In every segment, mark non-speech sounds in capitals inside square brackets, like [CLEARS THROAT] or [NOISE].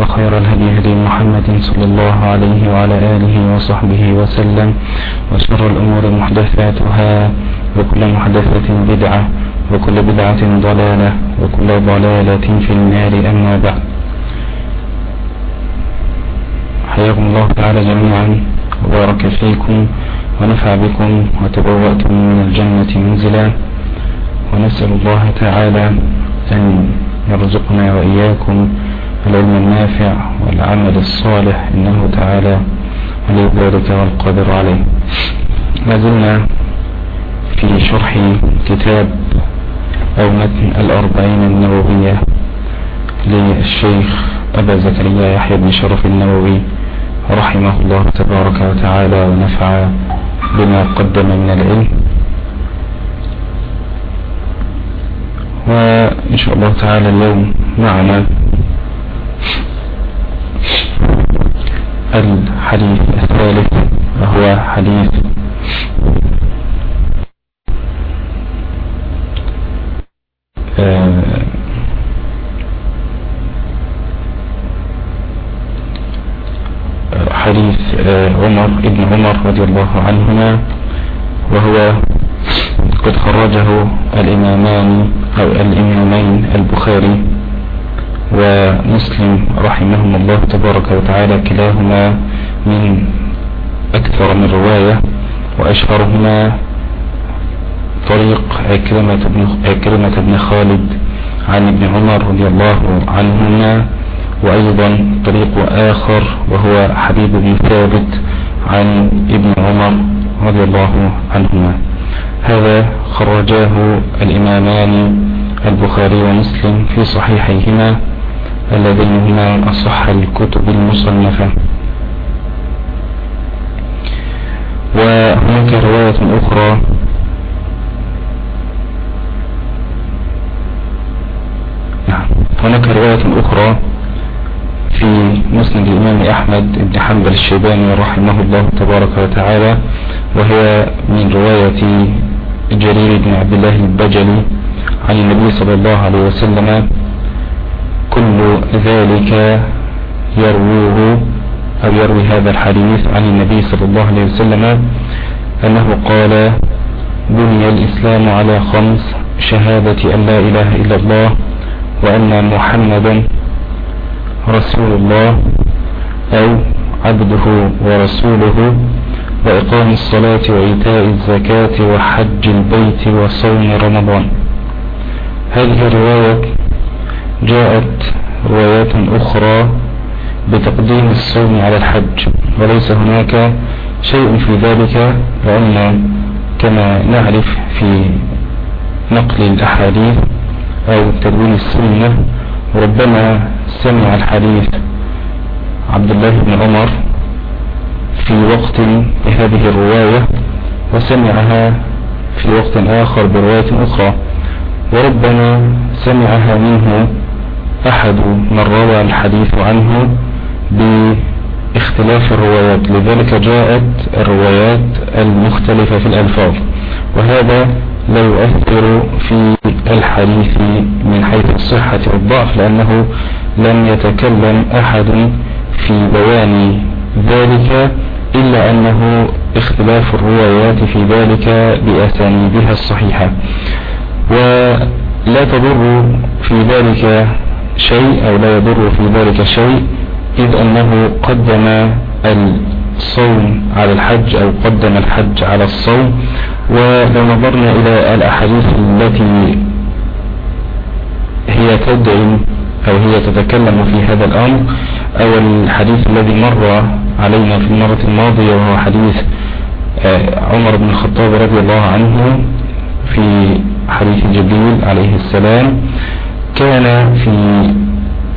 وخير الهدي هدي محمد صلى الله عليه وعلى آله وصحبه وسلم وشر الأمور محدثاتها وكل محدثة بدعة وكل بدعة ضلالة وكل ضلالة في النار أما بعد. حياكم الله تعالى جميعا وبارك فيكم ونفع بكم وتبوأتم من الجنة منزلا. ونسأل الله تعالى أن يرزقنا وإياكم العلم النافع والعمل الصالح إنه تعالى ولي ذلك والقادر عليه. ما زلنا في شرح كتاب أو متن الأربعين النووية للشيخ أبا زكريا يحيى بن شرف النووي رحمه الله تبارك وتعالى ونفع بما قدم من العلم. وإن شاء الله تعالى اليوم معنا الحديث الثالث وهو حديث حديث عمر ابن عمر رضي الله عنهما وهو قد خرجه الإمامان أو الإمامين البخاري. ومسلم رحمهم الله تبارك وتعالى كلاهما من أكثر من رواية وأشهرهما طريق عكرمة بن, عكرمة بن خالد عن ابن عمر رضي الله عنهما وأيضا طريق آخر وهو حبيب بن ثابت عن ابن عمر رضي الله عنهما. هذا خرجاه الإمامان البخاري ومسلم في صحيحيهما اللذين هما أصح الكتب المصنفة. وهناك رواية أخرى. هناك رواية أخرى في مسند الإمام أحمد بن حنبل الشيباني رحمه الله تبارك وتعالى وهي من رواية جرير بن عبد الله البجلي عن النبي صلى الله عليه وسلم كل ذلك يروه أو يروي هذا الحديث عن النبي صلى الله عليه وسلم أنه قال بني الإسلام على خمس شهادة أن لا إله إلا الله وأن محمدا رسول الله أو عبده ورسوله وإقام الصلاة وإيتاء الزكاة وحج البيت وصوم رمضان. هذه الرواية جاءت روايات أخرى بتقديم الصوم على الحج وليس هناك شيء في ذلك لأن كما نعرف في نقل الأحاديث أو تدوين السنة ربما سمع الحديث عبد الله بن عمر في وقت بهذه الرواية وسمعها في وقت آخر برواية أخرى وربما سمعها منه أحد من روى الحديث عنه باختلاف الروايات لذلك جاءت الروايات المختلفة في الألفاظ وهذا لا يؤثر في الحديث من حيث الصحة والضعف لأنه لم يتكلم أحد في بيان ذلك إلا أنه اختلاف الروايات في ذلك بأسانيدها الصحيحة. ولا تضر في ذلك شيء أو لا يضر في ذلك شيء إذ أنه قدم الصوم على الحج أو قدم الحج على الصوم. ولو نظرنا إلى الأحاديث التي هي تدعي أو هي تتكلم في هذا الأمر أو الحديث الذي مر علينا في المرة الماضية وهو حديث عمر بن الخطاب رضي الله عنه في حديث جبريل عليه السلام. كان في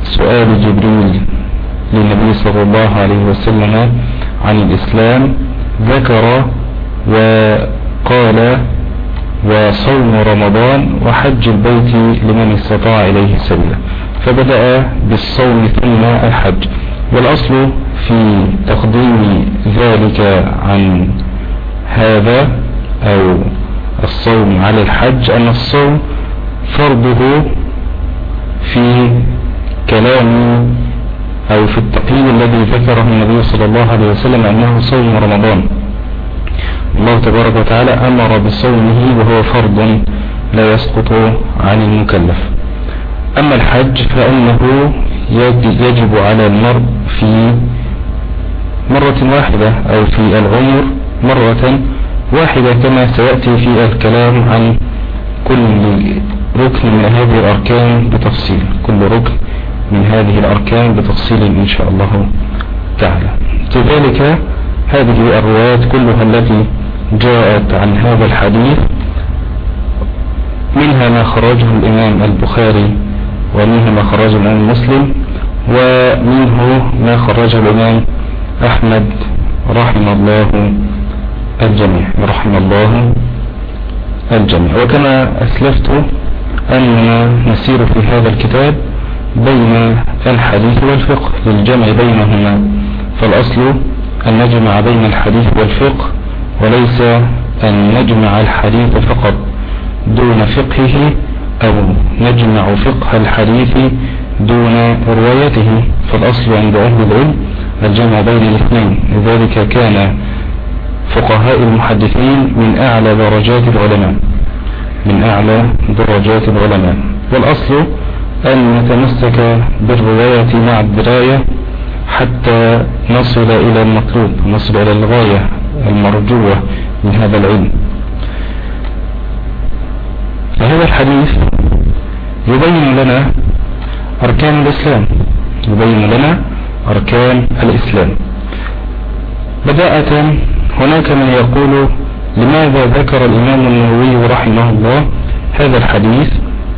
سؤال جبريل للنبي صلى الله عليه وسلم عن الإسلام ذكر قال وصوم رمضان وحج البيت لمن استطاع إليه سبيلا فبدأ بالصوم ثم الحج. والأصل في تقديم ذلك عن هذا أو الصوم على الحج أن الصوم فرضه في كلام أو في التقييم الذي ذكره النبي صلى الله عليه وسلم أنه صوم رمضان. الله تبارك وتعالى أمر بصومه وهو فرض لا يسقط عن المكلف. أما الحج فإنه يجب على المرء في مرة واحدة أو في العمر مرة واحدة كما سيأتي في الكلام عن كل ركن من هذه الأركان بتفصيل كل ركن من هذه الأركان بتفصيل إن شاء الله تعالى. كذلك هذه الروايات كلها التي جاءت عن هذا الحديث منها ما خرجه الإمام البخاري ومنها ما خرجه الإمام مسلم ومنه ما خرجه الإمام أحمد رحم الله الجميع رحم الله الجميع. وكما أسلفت أننا نسير في هذا الكتاب بين الحديث والفقه للجمع بينهما. فالأصل أن نجمع بين الحديث والفقه وليس أن نجمع الحديث فقط. دون فقهه أو نجمع فقه الحديث دون روايته. فالأصل عند أهل العلم الجمع بين الاثنين. لذلك كان فقهاء المحدثين من أعلى درجات العلماء. من أعلى درجات العلماء. والأصل أن نتمسك بالرواية مع الدراية حتى نصل إلى المطلوب نصل إلى الغاية المرجوة من هذا العلم. فهذا الحديث يبين لنا أركان الإسلام يبين لنا أركان الإسلام. بداءة هناك من يقول لماذا ذكر الإمام النووي رحمه الله هذا الحديث؟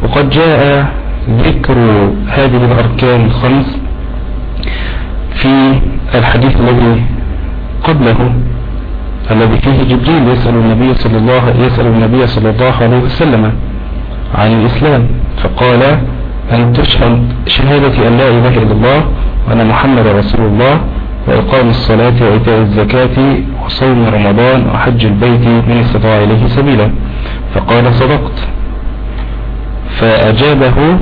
وقد جاء ذكر هذه الأركان الخمس في الحديث الذي قبله الذي فيه جبريل يسأل النبي صلى الله يسأل النبي صلى الله عليه وسلم عن الإسلام فقال أن تشهد شهادة أن لا إله إلا الله وأن محمد رسول الله وإقام الصلاة وإيتاء الزكاة وصوم رمضان وحج البيت من استطاع إليه سبيلا. فقال صدقت. فأجابه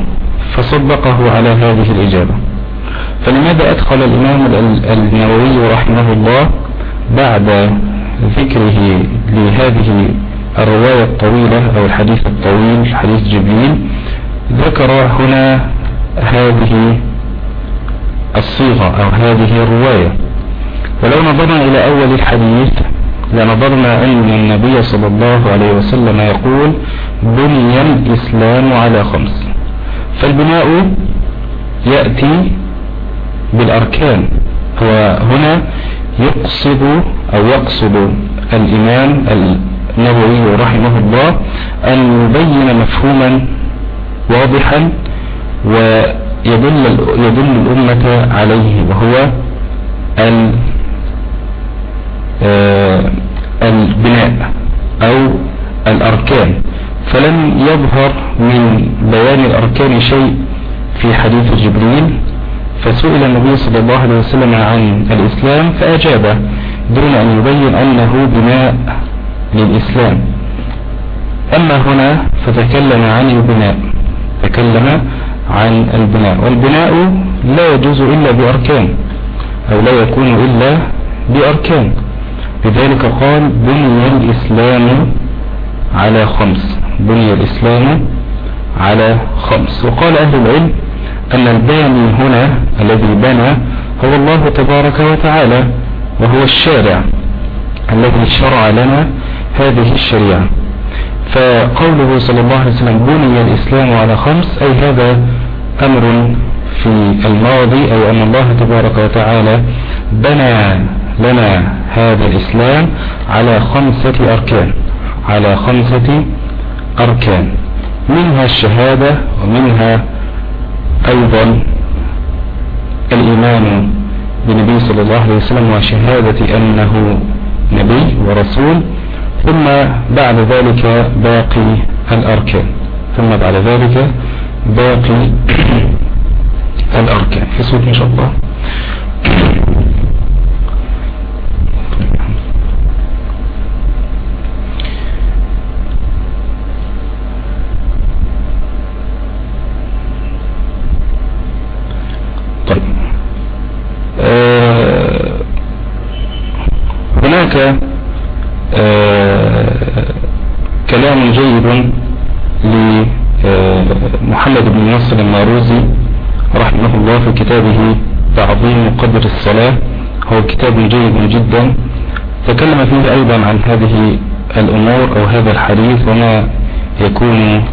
فصدقه على هذه الإجابة. فلماذا أدخل الإمام النووي رحمه الله بعد ذكره لهذه الرواية الطويلة أو الحديث الطويل حديث جبريل؟ ذكر هنا هذه الصيغة أو هذه الرواية. ولو نظرنا إلى أول الحديث لنظرنا أن النبي صلى الله عليه وسلم يقول بني الإسلام على خمس. فالبناء يأتي بالأركان. هو هنا يقصد أو يقصد الإمام النووي رحمه الله أن يبين مفهوما واضحا ويدل يدل الأمة عليه وهو آه، البناء أو الأركان. فلم يظهر من بيان الأركان شيء في حديث جبريل فسئل النبي صلى الله عليه وسلم عن الإسلام فأجاب دون أن يبين أنه بناء للإسلام. أما هنا فتكلم عن البناء تكلم عن البناء. والبناء لا يجوز إلا بأركان أو لا يكون إلا بأركان. لذلك قال بني الإسلام على خمس بني الإسلام على خمس. وقال أهل العلم أن الباني هنا الذي بنى هو الله تبارك وتعالى وهو الشارع الذي شرع لنا هذه الشريعة. فقوله صلى الله عليه وسلم بني الإسلام على خمس أي هذا أمر في الماضي أو أن الله تبارك وتعالى بنى لنا هذا الإسلام على خمسة أركان على خمسة أركان. منها الشهادة ومنها أيضا الإيمان بالنبي صلى الله عليه وسلم وشهادة أنه نبي ورسول. ثم بعد ذلك باقي الأركان. ثم بعد ذلك باقي [CLEARS THROAT] الأركان. في إن شاء الله [CLEARS THROAT] طيب آه هناك آه كلام جيد نصر الماروزي رحمه الله في كتابه تعظيم قدر الصلاة. هو كتاب جيد جدا. تكلم فيه أيضا عن هذه الأمور أو هذا الحديث وما يكون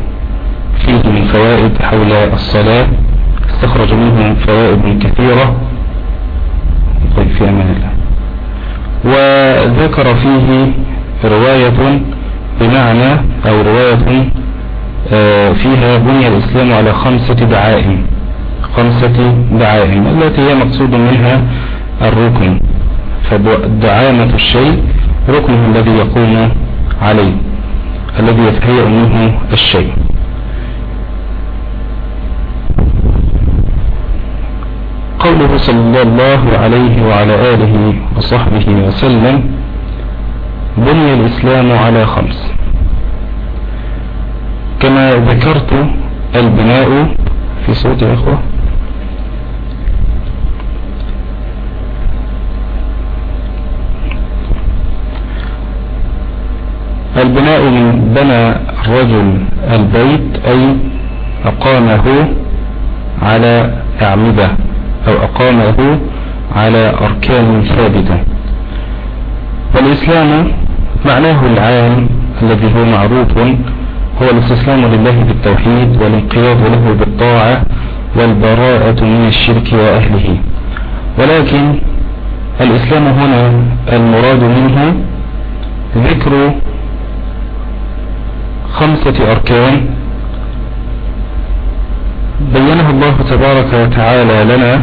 فيه من فوائد حول الصلاة. استخرج منه فوائد كثيرة. طيب في أمان الله. وذكر فيه رواية بمعنى أو رواية فيها بني الإسلام على خمسة دعائم خمسة دعائم التي هي مقصود منها الركن. فدعامة الشيء ركنه الذي يقوم عليه. الذي يتهيأ منه الشيء. قوله صلى الله عليه وعلى آله وصحبه وسلم بني الإسلام على خمس. كما ذكرت البناء في صوت يا أخوة. البناء من بنى الرجل البيت أي أقامه على أعمدة أو أقامه على أركان ثابتة. والإسلام معناه العام الذي هو معروف هو الاستسلام لله بالتوحيد والانقياد له بالطاعة والبراءة من الشرك وأهله. ولكن الإسلام هنا المراد منه ذكر خمسة أركان بينه الله تبارك وتعالى لنا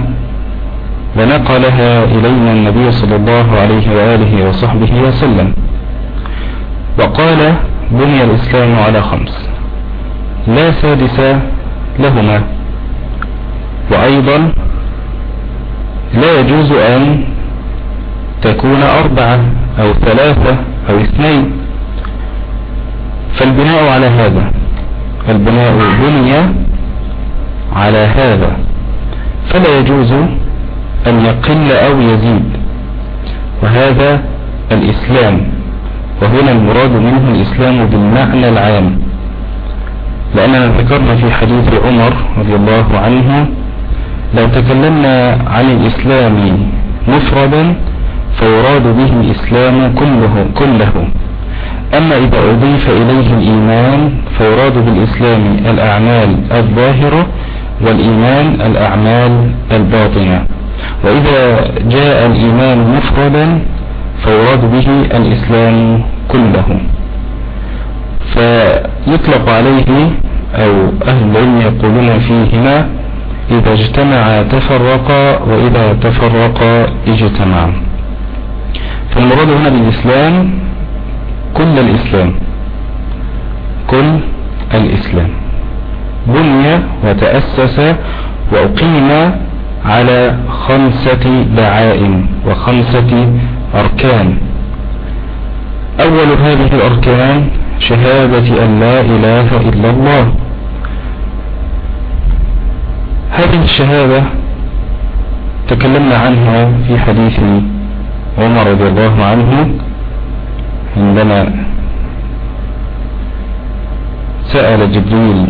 ونقلها إلينا النبي صلى الله عليه وآله وصحبه وسلم. وقال بني الإسلام على خمس. لا سادس لهما. وأيضا لا يجوز أن تكون أربعة أو ثلاثة أو اثنين. فالبناء على هذا. البناء بني على هذا. فلا يجوز أن يقل أو يزيد. وهذا الإسلام. وهنا المراد منه الإسلام بالمعنى العام لأننا ذكرنا في حديث عمر رضي الله عنه لو تكلمنا عن الإسلام مفردا فيراد به الإسلام كله, كله. أما إذا أضيف إليه الإيمان فيراد بالإسلام الأعمال الظاهرة والإيمان الأعمال الباطنة. وإذا جاء الإيمان مفردا فيراد به الإسلام كله. فيطلق عليه أو أهل العلم يقولون فيهما إذا اجتمع تفرقا وإذا تفرقا اجتمعا. فالمراد هنا بالإسلام كل الإسلام. كل الإسلام. بني وتأسس وأقيم على خمسة دعائم وخمسة أركان. أول هذه الأركان شهادة أن لا إله إلا الله. هذه الشهادة تكلمنا عنها في حديث عمر رضي الله عنه عندما سأل جبريل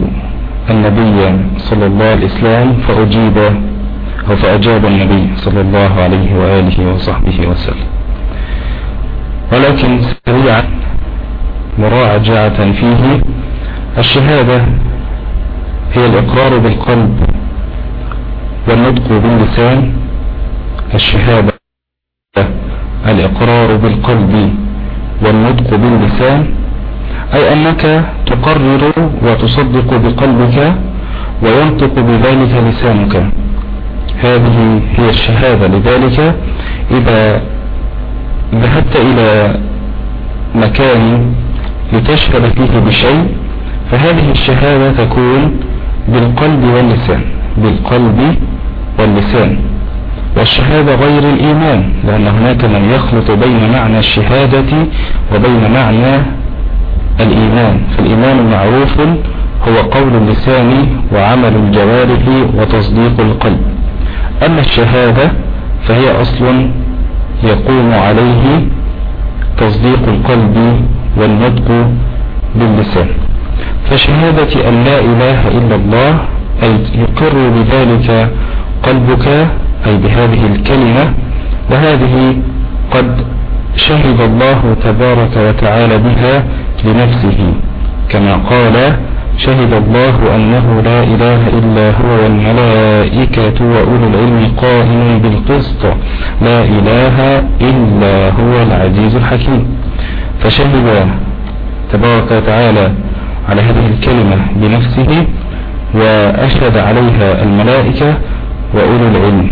النبي صلى الله عليه وسلم فأجيب أو فأجاب النبي صلى الله عليه وآله وصحبه وسلم. ولكن سريعا مراجعة فيه. الشهادة هي الإقرار بالقلب والنطق باللسان. الشهادة الإقرار بالقلب والنطق باللسان. أي أنك تقرر وتصدق بقلبك وينطق بذلك لسانك. هذه هي الشهادة. لذلك إذا ذهبت إلى مكان لتشهد فيه بشيء فهذه الشهادة تكون بالقلب واللسان بالقلب واللسان. والشهادة غير الإيمان لأن هناك من يخلط بين معنى الشهادة وبين معنى الإيمان. فالإيمان معروف هو قول اللسان وعمل الجوارح وتصديق القلب. أما الشهادة فهي أصل يقوم عليه تصديق القلب والنطق باللسان. فشهادة أن لا إله إلا الله أي يقر بذلك قلبك أي بهذه الكلمة وهذه قد شهد الله تبارك وتعالى بها لنفسه كما قال شهد الله أنه لا إله إلا هو والملائكة وأولو العلم قائم بالقسط. لا إله إلا هو العزيز الحكيم. فشهد تبارك وتعالى على هذه الكلمة بنفسه وأشهد عليها الملائكة وأولو العلم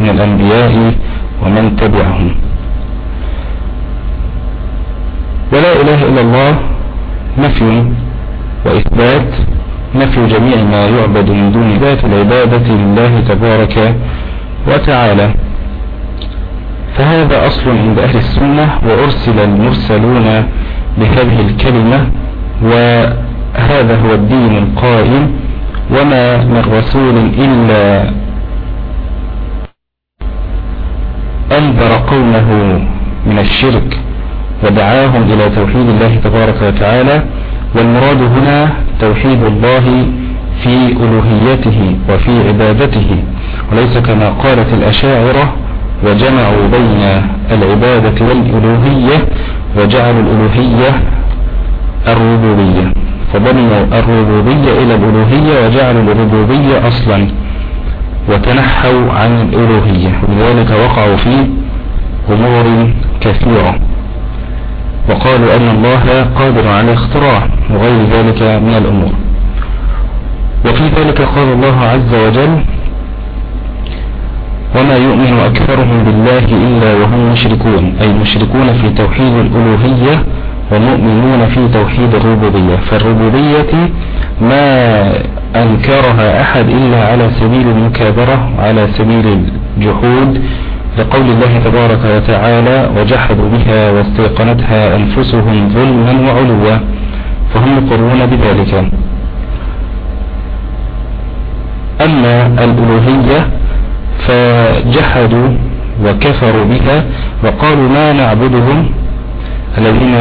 من الأنبياء ومن تبعهم. ولا إله إلا الله نفي وإثبات نفي جميع ما يعبد من دون ذات العبادة لله تبارك وتعالى. فهذا أصل عند أهل السنة وأرسل المرسلون بهذه الكلمة وهذا هو الدين القائم وما من رسول إلا أنذر قومه من الشرك ودعاهم إلى توحيد الله تبارك وتعالى. والمراد هنا توحيد الله في ألوهيته وفي عبادته وليس كما قالت الأشاعرة وجمعوا بين العبادة والألوهية وجعلوا الألوهية الربوبية. فضموا الربوبية إلى الألوهية وجعلوا الربوبية أصلا وتنحوا عن الألوهية ولذلك وقعوا في أمور كثيرة. وقالوا أن الله قادر على اختراع وغير ذلك من الأمور. وفي ذلك قال الله عز وجل وما يؤمن أكثرهم بالله إلا وهم مشركون أي مشركون في توحيد الألوهية ومؤمنون في توحيد الربوبية. فالربوبية ما أنكرها أحد إلا على سبيل المكابرة وعلى سبيل الجحود لقول الله تبارك وتعالى وجحدوا بها واستيقنتها أنفسهم ظلما وعلوا فهم يقرون بذلك. أما الألوهية فجحدوا وكفروا بها وقالوا ما نعبدهم الذين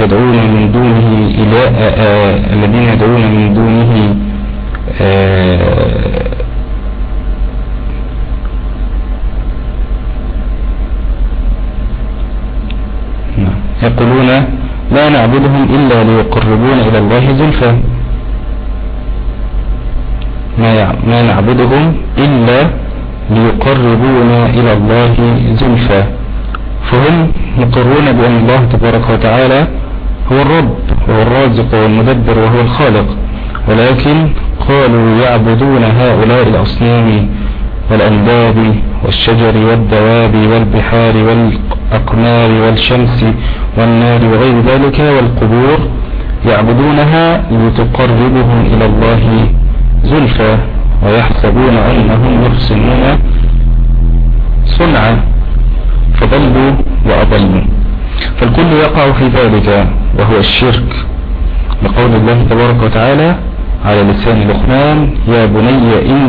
يدعون من دونه إلى الذين يدعون من دونه يقولون لا نعبدهم إلا ليقربون إلى الله زلفى. ما نعبدهم إلا ليقربونا إلى الله زلفى. فهم مقرون بأن الله تبارك وتعالى هو الرب وهو الرازق والمدبر وهو الخالق. ولكن قالوا يعبدون هؤلاء الأصنام والأنداد والشجر والدواب والبحار والأقمار والشمس والنار وغير ذلك والقبور يعبدونها لتقربهم إلى الله زلفى ويحسبون أنهم يحسنون صنعا فضلوا وأضلوا. فالكل يقع في ذلك وهو الشرك. لقول الله تبارك وتعالى على لسان لقمان يا بني إن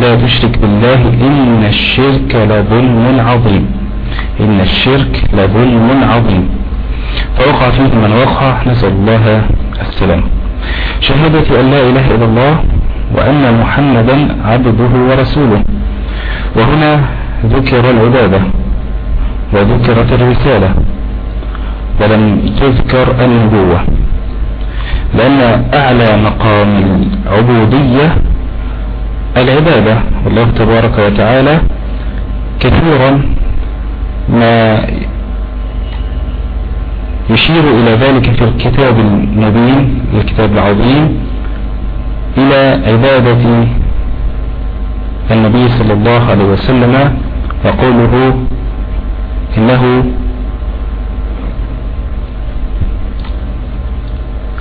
لا تشرك بالله إن الشرك لظلم عظيم إن الشرك لظلم عظيم. فوقع فيه من وقع نسأل الله السلام. شهادة أن لا إله إلا الله وأن محمدا عبده ورسوله. وهنا ذكر العبادة وذكرت الرسالة ولم تذكر النبوة. لأن أعلى مقام العبودية العبادة. والله تبارك وتعالى كثيرا ما يشير إلى ذلك في الكتاب المبين الكتاب العظيم إلى عبادة النبي صلى الله عليه وسلم. وقوله إنه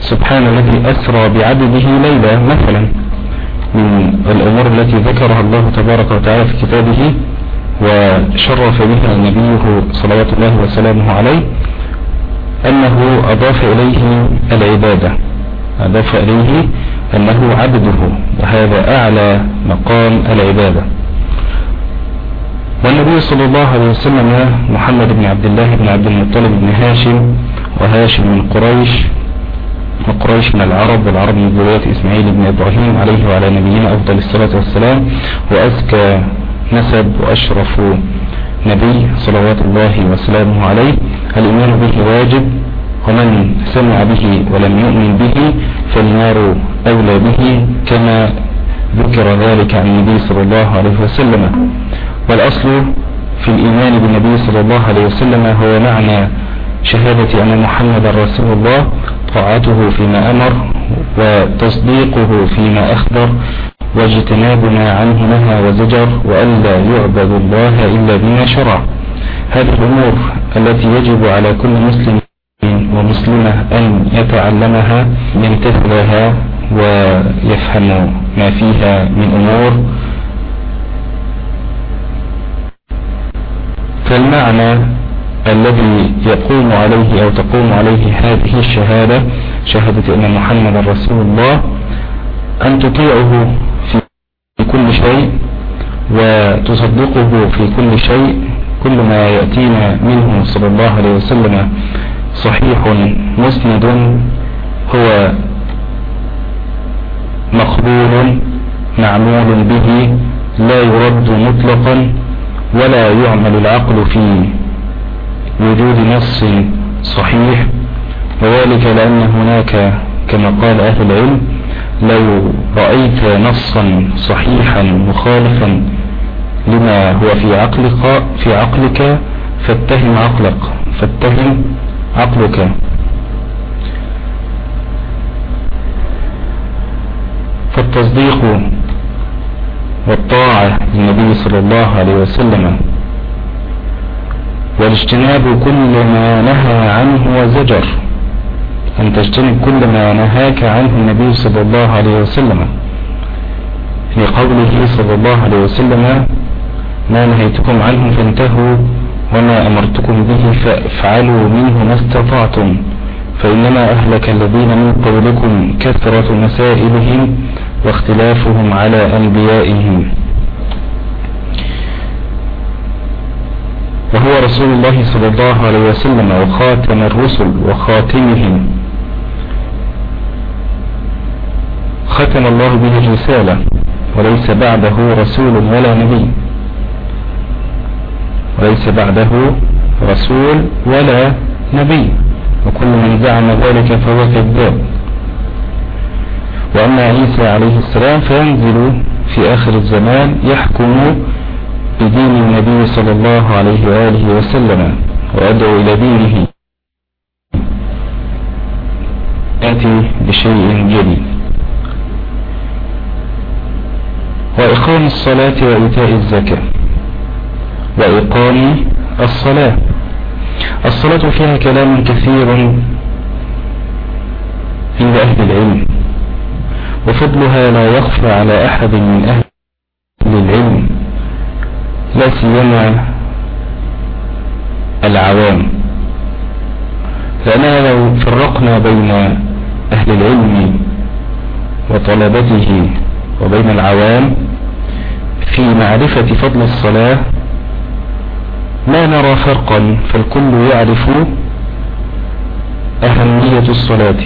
سبحان الذي أسرى بعبده ليلة مثلا من الأمور التي ذكرها الله تبارك وتعالى في كتابه وشرف بها نبيه صلوات الله وسلامه عليه أنه أضاف إليه العبادة. أضاف إليه أنه عبده وهذا أعلى مقام العبادة. والنبي صلى الله عليه وسلم محمد بن عبد الله بن عبد المطلب بن هاشم وهاشم من قريش وقريش من العرب والعرب من ذرية إسماعيل بن إبراهيم عليه وعلى نبينا أفضل الصلاة والسلام وأزكى نسب وأشرف نبي صلوات الله وسلامه عليه. الإيمان به واجب؟ ومن سمع به ولم يؤمن به فالنار أولى به كما ذكر ذلك عن النبي صلى الله عليه وسلم. والأصل في الإيمان بالنبي صلى الله عليه وسلم هو معنى شهادة أن محمد رسول الله طاعته فيما أمر وتصديقه فيما أخبر واجتنابنا عنه نهى وزجر وألا يعبد الله إلا بما شرع. هذه الأمور التي يجب على كل مسلم ومسلمة أن يتعلمها يمتثلها ويفهم ما فيها من أمور. فالمعنى الذي يقوم عليه أو تقوم عليه هذه الشهادة شهادة أن محمد رسول الله أن تطيعه في كل شيء وتصدقه في كل شيء كل ما يأتينا منه صلى الله عليه وسلم صحيح مسند هو مقبول معمول به لا يرد مطلقا ولا يعمل العقل في وجود نص صحيح وذلك لأن هناك كما قال أهل العلم لو رأيت نصا صحيحا مخالفا لما هو في عقلك في عقلك فاتهم عقلك فاتهم عقلك. فالتصديق والطاعة للنبي صلى الله عليه وسلم والاجتناب كل ما نهى عنه وزجر. أن تجتنب كل ما نهاك عنه النبي صلى الله عليه وسلم. لقوله صلى الله عليه وسلم ما نهيتكم عنه فانتهوا وما أمرتكم به فافعلوا منه ما استطعتم. فإنما أهلك الذين من قبلكم كثرة مسائلهم واختلافهم على أنبيائهم. وهو رسول الله صلى الله عليه وسلم وخاتم الرسل وخاتمهم. ختم الله به الرسالة وليس بعده رسول ولا نبي. وليس بعده رسول ولا نبي. وكل من زعم ذلك فهو كذاب. وأما عيسى عليه السلام فينزل في آخر الزمان يحكم بدين النبي صلى الله عليه وآله وسلم ويدعو إلى دينه يأتي بشيء جديد. وإقام الصلاة وإيتاء الزكاة. وإقام الصلاة. الصلاة فيها كلام كثير عند أهل العلم وفضلها لا يخفى على أحد من أهل العلم. لا سيما العوام. لأننا لو فرقنا بين أهل العلم وطلبته وبين العوام في معرفة فضل الصلاة. ما نرى فرقا فالكل يعرف أهمية الصلاة.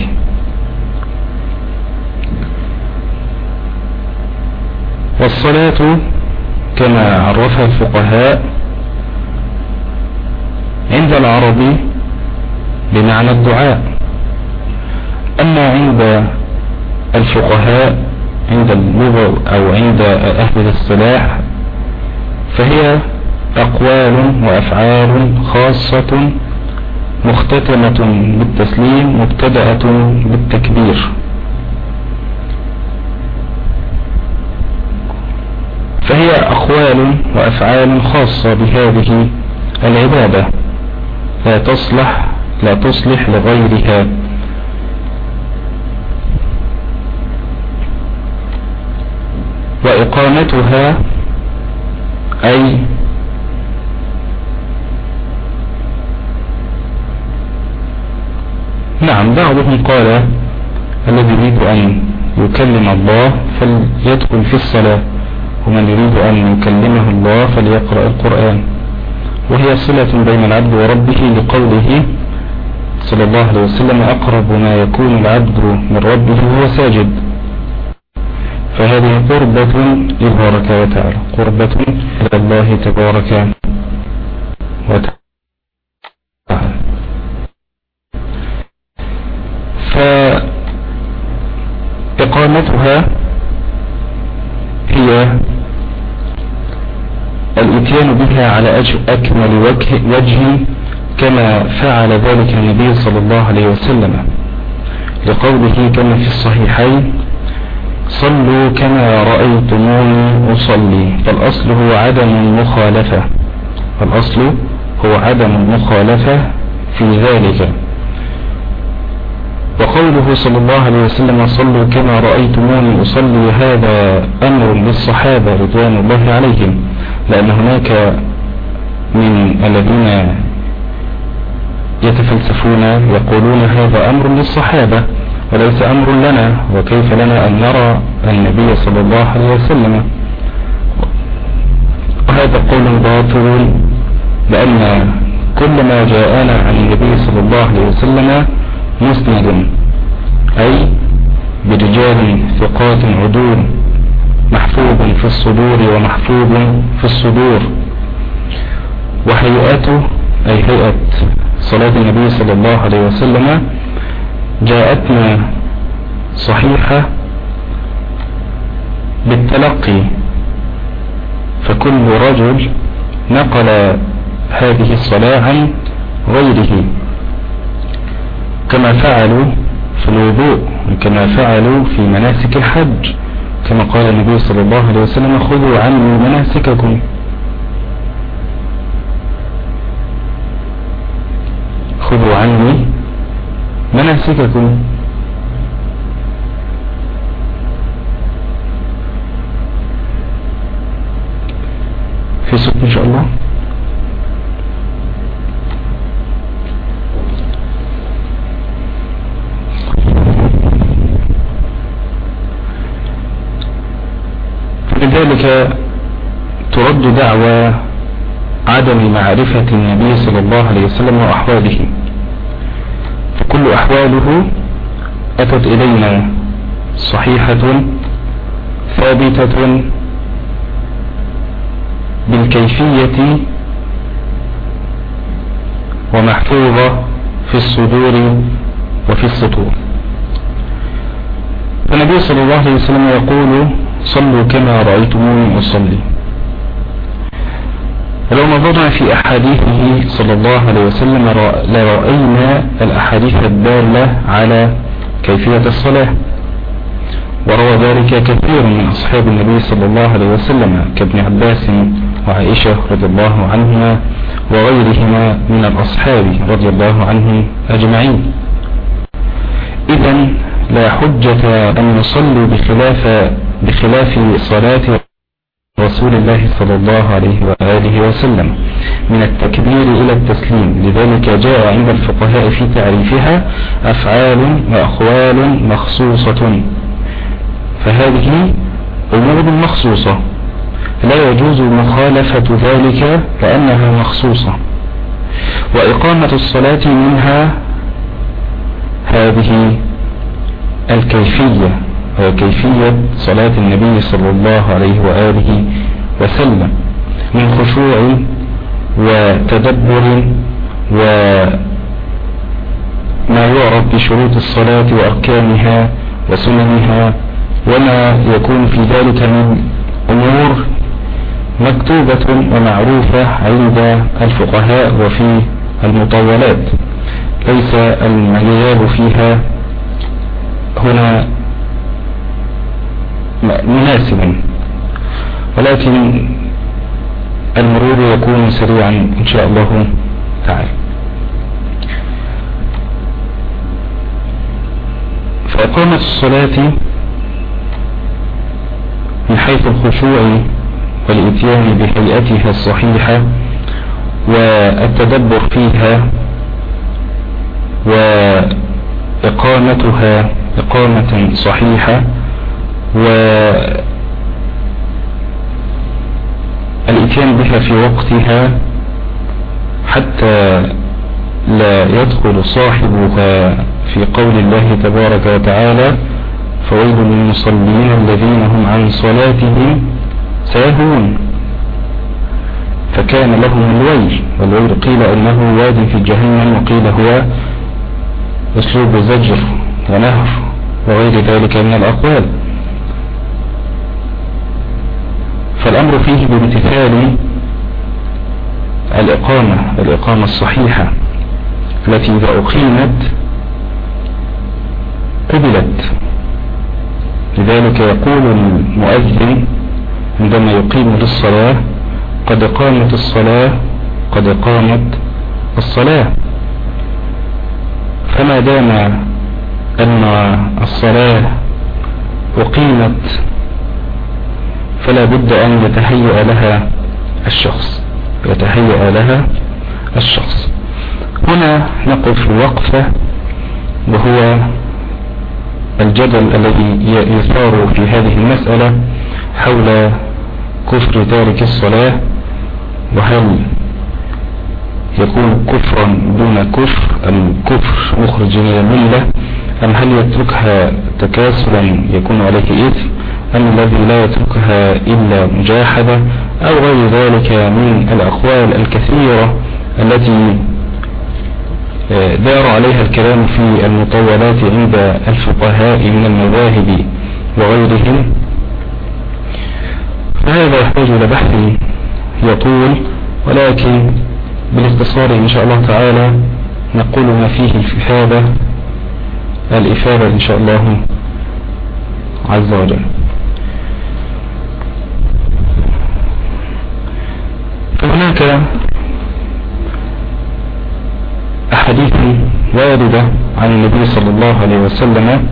والصلاة كما عرفها الفقهاء عند العرب بمعنى الدعاء. أما عند الفقهاء عند اللغة أو عند أهل الصلاح فهي أقوال وأفعال خاصة مختتمة بالتسليم مبتدأة بالتكبير. فهي أقوال وأفعال خاصة بهذه العبادة. لا تصلح لا تصلح لغيرها وإقامتها أي نعم بعضهم قال الذي يريد أن يكلم الله فليدخل في الصلاة. ومن يريد أن يكلمه الله فليقرأ القرآن. وهي صلة بين العبد وربه لقوله صلى الله عليه وسلم أقرب ما يكون العبد من ربه وهو ساجد. فهذه قربة تبارك وتعالى قربة إلى الله تبارك وتعالى. فإقامتها هي الإتيان بها على أكمل وجه, وجه كما فعل ذلك النبي صلى الله عليه وسلم لقوله كما في الصحيحين صلوا كما رأيتموني أصلي فالأصل هو عدم المخالفة فالأصل هو عدم المخالفة في ذلك. وقوله صلى الله عليه وسلم صلوا كما رأيتموني أصلي هذا أمر للصحابة رضوان الله عليهم. لأن هناك من الذين يتفلسفون يقولون هذا أمر للصحابة وليس أمر لنا وكيف لنا أن نرى النبي صلى الله عليه وسلم وهذا قول باطل؟ لأن كل ما جاءنا عن النبي صلى الله عليه وسلم مسند أي برجال ثقات عدول محفوظ في الصدور ومحفوظ في الصدور. وهيئته أي هيئة صلاة النبي صلى الله عليه وسلم جاءتنا صحيحة بالتلقي. فكل رجل نقل هذه الصلاة عن غيره. كما فعلوا في الوضوء وكما فعلوا في مناسك الحج. كما قال النبي صلى الله عليه وسلم خذوا عني مناسككم. خذوا عني مناسككم. في صوت إن شاء الله. ترد دعوى عدم معرفة النبي صلى الله عليه وسلم وأحواله؟ فكل أحواله أتت إلينا صحيحة ثابتة بالكيفية ومحفوظة في الصدور وفي السطور. فالنبي صلى الله عليه وسلم يقول صلوا كما رأيتموني أصلي. ولو نظرنا في أحاديثه صلى الله عليه وسلم لرأينا الأحاديث الدالة على كيفية الصلاة. وروى ذلك كثير من أصحاب النبي صلى الله عليه وسلم كابن عباس وعائشة رضي الله عنهما وغيرهما من الأصحاب رضي الله عنهم أجمعين. إذا لا حجة أن نصلي بخلاف بخلاف صلاة رسول الله صلى الله عليه وآله وسلم. من التكبير إلى التسليم. لذلك جاء عند الفقهاء في تعريفها أفعال وأخوال مخصوصة. فهذه أمور مخصوصة. لا يجوز مخالفة ذلك لأنها مخصوصة. وإقامة الصلاة منها هذه الكيفية. وكيفية صلاة النبي صلى الله عليه وآله وسلم من خشوع وتدبر وما يعرف بشروط الصلاة وأركانها وسننها وما يكون في ذلك من أمور مكتوبة ومعروفة عند الفقهاء وفي المطولات. ليس المجال فيها هنا مناسبا ولكن المرور يكون سريعا إن شاء الله تعالى. فإقامة الصلاة من حيث الخشوع والإتيان بهيئتها الصحيحة والتدبر فيها وإقامتها إقامة صحيحة والإتيان بها في وقتها حتى لا يدخل صاحبها في قول الله تبارك وتعالى فويل للمصلين الذين هم عن صلاتهم سيهون فكان لهم الويل والويل قيل أنه واد في جهنم وقيل هو أسلوب زجر ونهر وغير ذلك من الأقوال. فالأمر فيه بامتثال الإقامة الإقامة الصحيحة التي إذا أقيمت قبلت. لذلك يقول المؤذن عندما يقيم للصلاة قد قامت الصلاة قد قامت الصلاة. فما دام أن الصلاة أقيمت فلا بد أن يتهيأ لها الشخص يتهيأ لها الشخص. هنا نقف وقفة وهو الجدل الذي يثار في هذه المسألة حول كفر تارك الصلاة وهل يكون كفرا دون كفر أم كفر مخرج من الملة أم هل يتركها تكاسلا يكون عليه إثم؟ الذي لا يتركها إلا مجاحدة أو غير ذلك من الأقوال الكثيرة التي آه، دار عليها الكلام في المطولات عند الفقهاء من المذاهب وغيرهم. فهذا يحتاج إلى بحث يطول ولكن بالاختصار إن شاء الله تعالى نقول ما فيه الإفادة الإفادة إن شاء الله عز وجل. فهناك أحاديث واردة عن النبي صلى الله عليه وسلم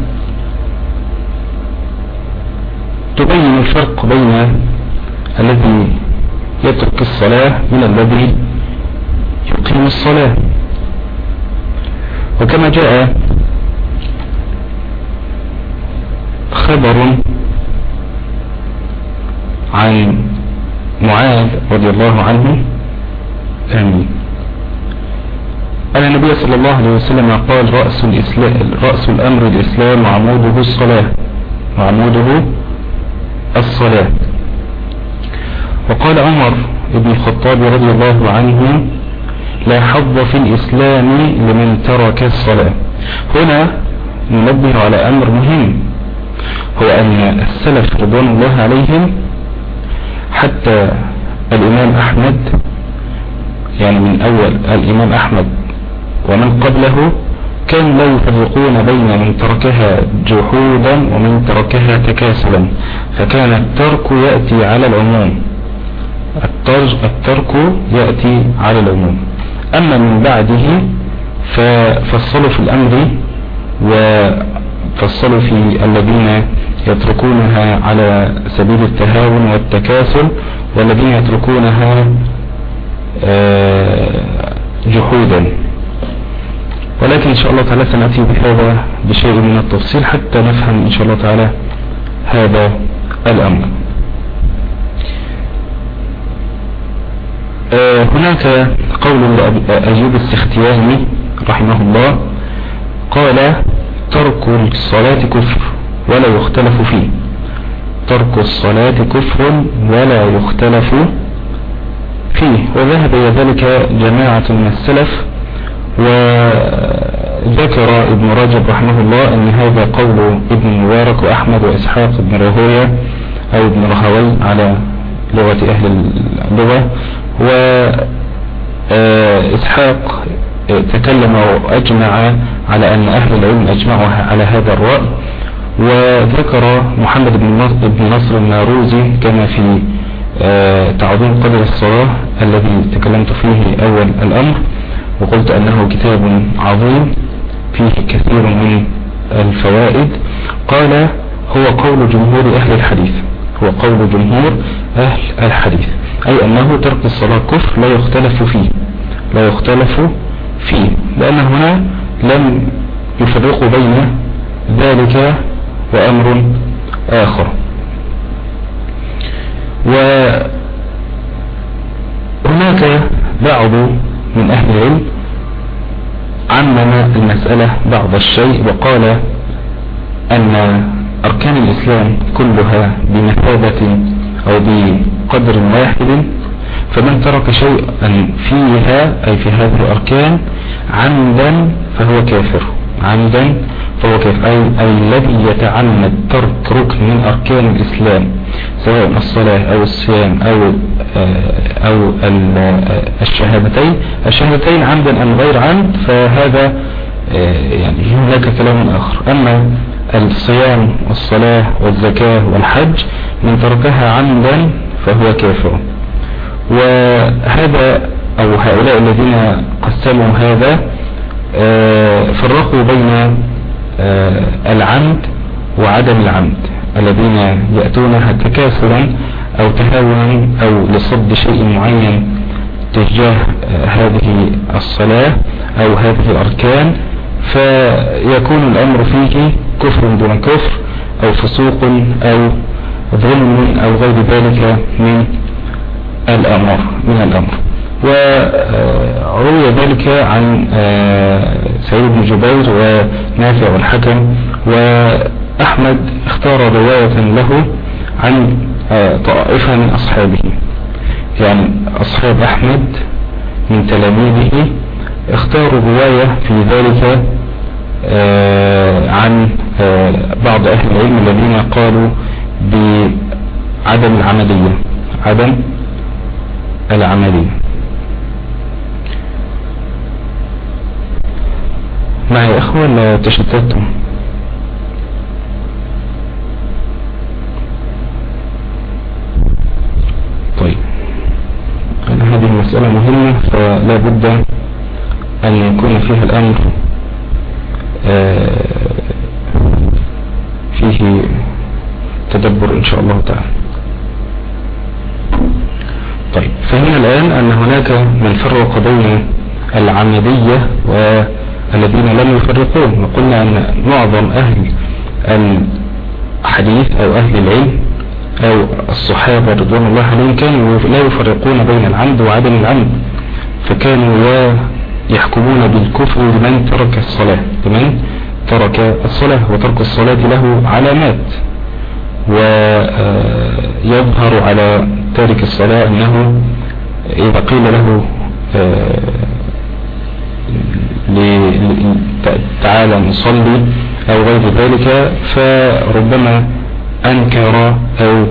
تبين الفرق بين الذي يترك الصلاة من الذي يقيم الصلاة. وكما جاء خبر عن معاذ رضي الله عنه. آمين. أن النبي صلى الله عليه وسلم قال رأس, الإسلام رأس الأمر الإسلام وعموده الصلاة وعموده الصلاة. وقال عمر بن الخطاب رضي الله عنه لا حظ في الإسلام لمن ترك الصلاة. هنا ننبه على أمر مهم هو أن السلف رضوان الله عليهم حتى الإمام أحمد يعني من أول الإمام أحمد ومن قبله كان لا يفرقون بين من تركها جحودا ومن تركها تكاسلا فكان الترك يأتي على العموم. الترك يأتي على العموم. أما من بعده ففصلوا في الأمر وفصلوا في الذين يتركونها على سبيل التهاون والتكاسل والذين يتركونها آه، جحودا. ولكن إن شاء الله تعالى سنأتي بهذا بشيء من التفصيل حتى نفهم إن شاء الله تعالى هذا الأمر. آه، هناك قول أيوب السختياني رحمه الله قال ترك الصلاة كفر ولا يختلف فيه. ترك الصلاة كفر ولا يختلف فيه. وذهب إلى ذلك جماعة من السلف وذكر ابن رجب رحمه الله أن هذا قول ابن مبارك وأحمد وإسحاق بن رهوية أو ابن رهوي على لغة أهل اللغة. وإسحاق تكلم وأجمع على أن أهل العلم أجمعوا على هذا الرأي وذكر محمد بن نصر الناروزي كما في آه، تعظيم قدر الصلاة الذي تكلمت فيه أول الأمر وقلت أنه كتاب عظيم فيه كثير من الفوائد. قال هو قول جمهور أهل الحديث هو قول جمهور أهل الحديث أي أنه ترك الصلاة كفر لا يختلف فيه لا يختلف فيه لأن هنا لم يفرقوا بين ذلك وأمر آخر. وهناك بعض من أهل العلم عمم المسألة بعض الشيء وقال أن أركان الإسلام كلها بمثابة أو بقدر واحد فمن ترك شيئا فيها أي في هذه الأركان عمدا فهو كافر. عمدا فهو كافر. أي, أي الذي يتعمد ترك ركن من أركان الإسلام سواء الصلاة أو الصيام أو آه، أو آه، الشهادتين. الشهادتين عمدا أم غير عمد فهذا آه، يعني هناك كلام آخر. أما الصيام والصلاة والزكاة والحج من تركها عمدا فهو كافر. وهذا أو هؤلاء الذين قسموا هذا فرقوا بين العمد وعدم العمد الذين يأتونها تكاسلا أو تهاونا أو لصد شيء معين تجاه هذه الصلاة أو هذه الأركان. فيكون الأمر فيه كفر دون كفر أو فسوق أو ظلم أو غير ذلك من الأمر من الأمر. وروي ذلك عن آه، سعيد بن جبير ونافع والحكم وأحمد اختار رواية له عن آه، طائفة من أصحابه. يعني أصحاب أحمد من تلاميذه اختاروا رواية في ذلك آه، عن بعض أهل العلم الذين قالوا بعدم العملية عدم العملية معي إخوة ولا تشتتوا. طيب. أنا هذه المسألة مهمة فلا بد أن يكون فيها الأمر آه، فيه تدبر إن شاء الله تعالى. طيب فهنا الآن أن هناك من فرق بين العمدية و الذين لم يفرقون وقلنا أن معظم أهل الحديث أو أهل العلم أو الصحابة رضوان الله عليهم كانوا لا يفرقون بين العمد وعدم العمد فكانوا يحكمون بالكفر لمن ترك الصلاة لمن ترك الصلاة وترك الصلاة له علامات ويظهر على تارك الصلاة أنه إذا قيل له آه، تعالى نصلي أو غير ذلك فربما أنكر أو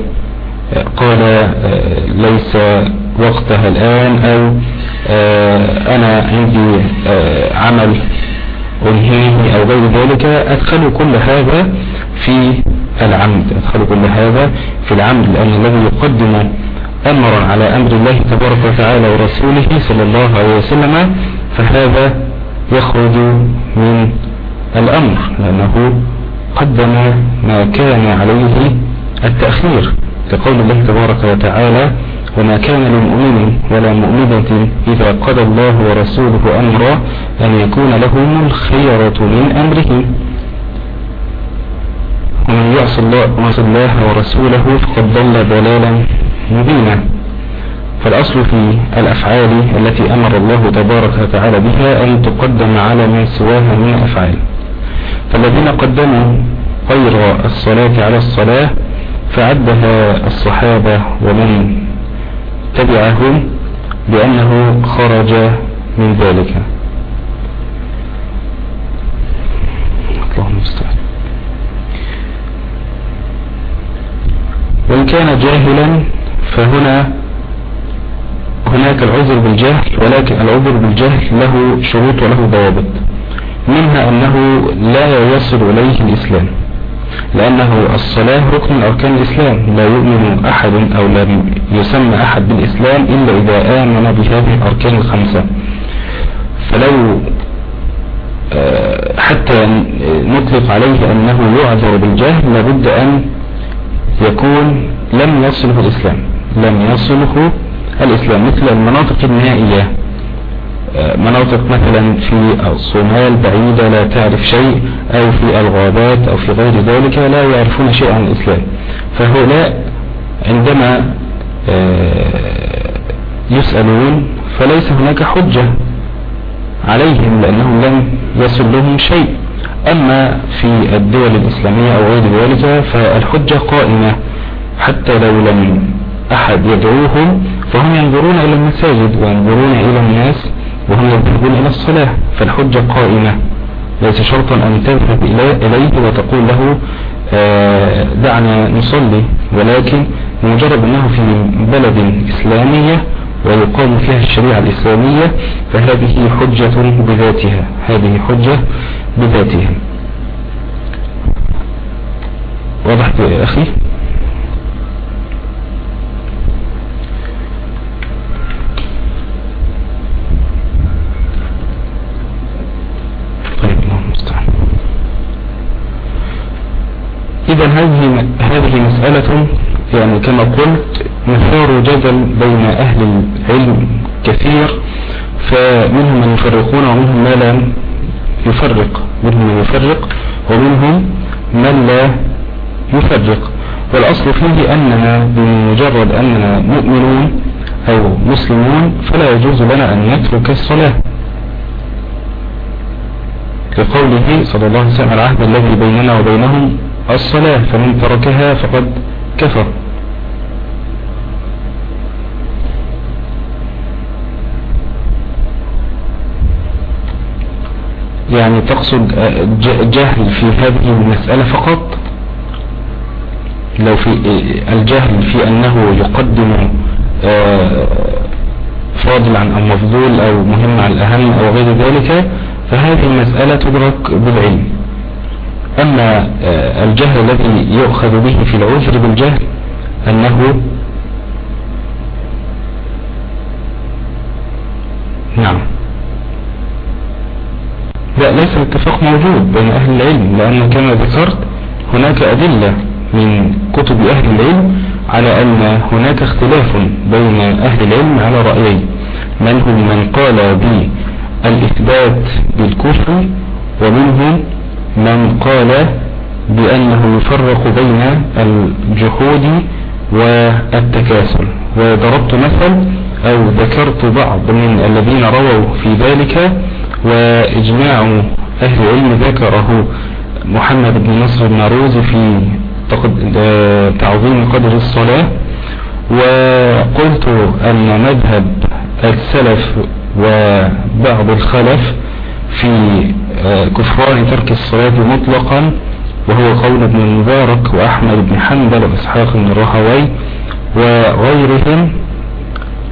قال آه، ليس وقتها الآن أو آه، أنا عندي عمل أنهيه أو غير ذلك أدخلوا كل هذا في العمد أدخلوا كل هذا في العمد لأن الذي يقدم أمرا على أمر الله تبارك وتعالى ورسوله صلى الله عليه وسلم فهذا يخرج من الأمر لأنه قدم ما كان عليه التأخير كقول الله تبارك وتعالى وما كان لمؤمن ولا مؤمنة إذا قضى الله ورسوله أمرا أن يكون لهم الخيرة من أمره ومن يعص الله ورسوله فقد ضل ضلالا مبينا فالأصل في الأفعال التي أمر الله تبارك وتعالى بها أن تقدم على ما سواها من الأفعال. فالذين قدموا غير الصلاة على الصلاة فعدها الصحابة ومن تبعهم بأنه خرج من ذلك. اللهم وإن كان جاهلا فهنا هناك العذر بالجهل ولكن العذر بالجهل له شروط وله ضوابط. منها أنه لا يصل إليه الإسلام لأنه الصلاة ركن من أركان الإسلام. لا يؤمن أحد أو لا يسمى أحد بالإسلام إلا إذا آمن بهذه الأركان الخمسة. فلو آه، حتى نطلق عليه أنه يعذر بالجهل لابد أن يكون لم يصله الإسلام. لم يصله الإسلام مثل المناطق النائية آه، مناطق مثلا في الصومال بعيدة لا تعرف شيء أو في الغابات أو في غير ذلك لا يعرفون شيء عن الإسلام. فهؤلاء عندما آه، يسألون فليس هناك حجة عليهم لأنهم لم يصل لهم شيء. أما في الدول الإسلامية أو غير ذلك فالحجة قائمة حتى لو لم أحد يدعوهم فهم ينظرون إلى المساجد وينظرون إلى الناس وهم يذهبون إلى الصلاة فالحجة قائمة. ليس شرطا أن تذهب إليه وتقول له آه، دعنا نصلي ولكن مجرد أنه في بلد إسلامية ويقام فيها الشريعة الإسلامية فهذه حجة بذاتها. هذه حجة بذاتها. وضحت يا أخي طيب الله المستعان إذا هذه هذه مسألة يعني كما قلت مثار جدل بين أهل العلم كثير فمنهم من يفرقون ومنهم ما لا يفرق منهم من يفرق ومنهم من لا يفرق. والأصل فيه أننا بمجرد أننا مؤمنون أو مسلمون فلا يجوز لنا أن نترك الصلاة. لقوله صلى الله عليه وسلم العهد الذي بيننا وبينهم الصلاة فمن تركها فقد كفر. يعني تقصد جهل في هذه المسألة فقط؟ لو في الجهل في أنه يقدم آه، فاضل عن أو مفضول أو مهم عن الأهم أو غير ذلك فهذه المسألة تدرك بالعلم. أما الجهل الذي يؤخذ به في العذر بالجهل أنه نعم. لا ليس الاتفاق موجود بين أهل العلم لأن كما ذكرت هناك أدلة من كتب أهل العلم على أن هناك اختلاف بين أهل العلم على رأيين. منهم من قال بالإثبات بالكفر ومنهم من قال بأنه يفرق بين الجحود والتكاسل وضربت مثل أو ذكرت بعض من الذين رووا في ذلك وإجماع أهل العلم ذكره محمد بن نصر الناروز في تعظيم قدر الصلاة وقلت أن مذهب السلف وبعض الخلف في آه، كفران ترك الصلاة مطلقا وهو قول ابن المبارك وأحمد بن حنبل وإسحاق بن الرهوي وغيرهم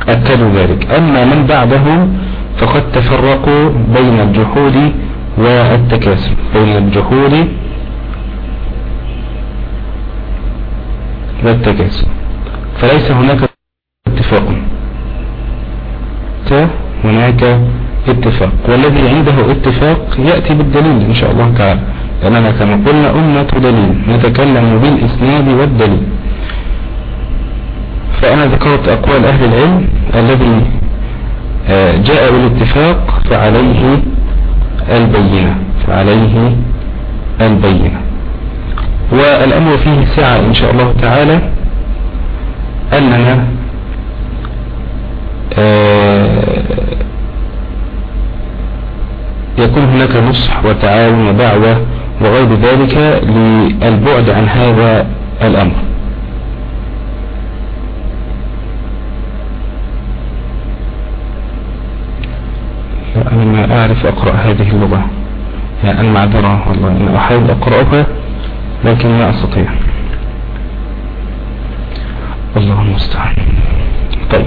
أكدوا ذلك. أما من بعدهم فقد تفرقوا بين الجحود والتكاسل بين الجحود والتكاسل. فليس هناك اتفاق. هناك اتفاق. والذي عنده اتفاق يأتي بالدليل إن شاء الله تعالى. لأننا كما قلنا أمة دليل. نتكلم بالإسناد والدليل. فأنا ذكرت أقوال أهل العلم الذي آه، جاء بالاتفاق فعليه البينة. فعليه البينة. والأمر فيه سعة إن شاء الله تعالى أننا آه، يكون هناك نصح وتعاون ودعوة وغير ذلك للبعد عن هذا الأمر. أنا ما أعرف أقرأ هذه اللغة. يعني أنا معذرة والله أنا أحاول أقرأها لكن لا أستطيع. الله المستعان. طيب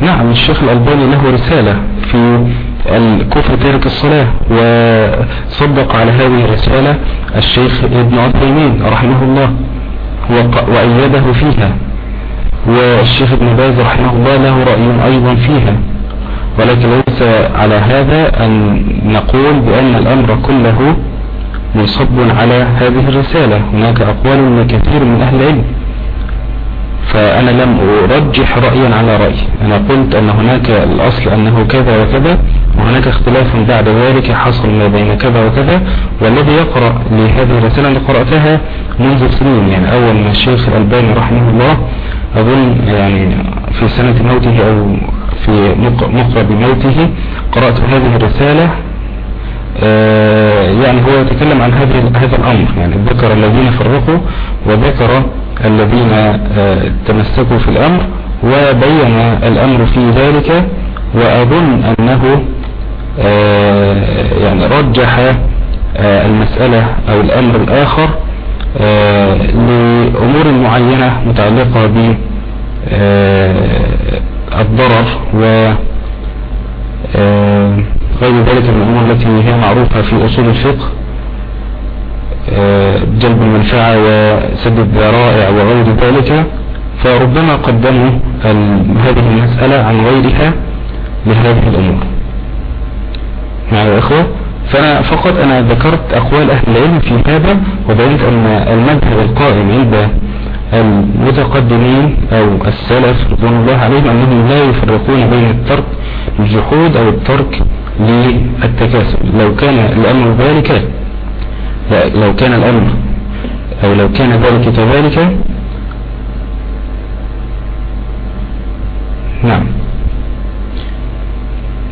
نعم الشيخ الألباني له رسالة في الكفر تارك الصلاة وصدق على هذه الرسالة الشيخ ابن عثيمين رحمه الله وأيده فيها. والشيخ ابن باز رحمه الله له رأي أيضا فيها. ولكن ليس على هذا أن نقول بأن الأمر كله منصب على هذه الرسالة. هناك أقوال من كثير من أهل العلم. فأنا لم أرجح رأيا على رأي. أنا قلت أن هناك الأصل أنه كذا وكذا وهناك اختلاف بعد ذلك حصل ما بين كذا وكذا والذي يقرأ لهذه الرسالة اللي قرأتها منذ سنين. يعني أول ما الشيخ الألباني رحمه الله أظن يعني في سنة موته أو في مقرب موته قرأت هذه الرسالة يعني هو يتكلم عن هذا هذا الأمر يعني ذكر الذين فرقوا وذكر الذين آه، تمسكوا في الأمر وبين الأمر في ذلك وأظن أنه آه، يعني رجح المسألة أو الأمر الآخر لأمور معينة متعلقة بالضرر و غير ذلك من الأمور التي هي معروفة في أصول الفقه آه، جلب المنفعة وسد الذرائع وغير ذلك. فربما قدموا هذه المسألة عن غيرها لهذه الأمور. مع الأخوة فأنا فقط أنا ذكرت أقوال أهل العلم في هذا وبينت أن المذهب القائم عند المتقدمين أو السلف رضوان الله عليهم أنهم لا يفرقون بين الترك الجحود أو الترك للتكاسل. لو كان الأمر ذلك لو كان الأمر أو لو كان ذلك كذلك نعم.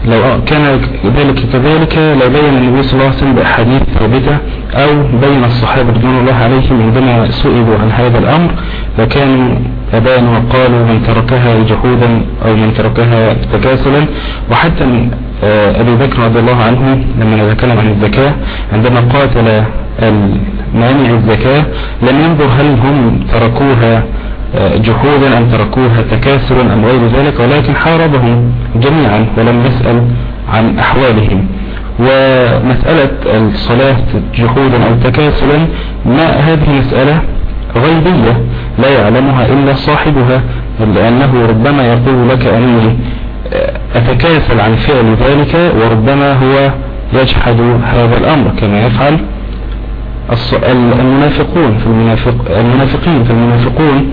لو كان ذلك كذلك لبين النبي صلى الله عليه وسلم بأحاديث ثابتة أو بين الصحابة رضوان الله عليهم عندما سئلوا عن هذا الأمر فكانوا أبان وقالوا من تركها جحودا أو من تركها تكاسلا وحتى أبي بكر رضي الله عنه لما نتكلم عن الزكاة عندما قاتل المانع الزكاة لم ينظر هل هم تركوها جحودا أم تركوها تكاثرا أم غير ذلك ولكن حاربهم جميعا ولم يسأل عن أحوالهم. ومسألة الصلاة جحودا أو تكاسلا ما هذه مسألة غيبية لا يعلمها إلا صاحبها لأنه ربما يقول لك أني أتكاسل عن فعل ذلك وربما هو يجحد هذا الأمر كما يفعل المنافقون في المنافق المنافقين في المنافقون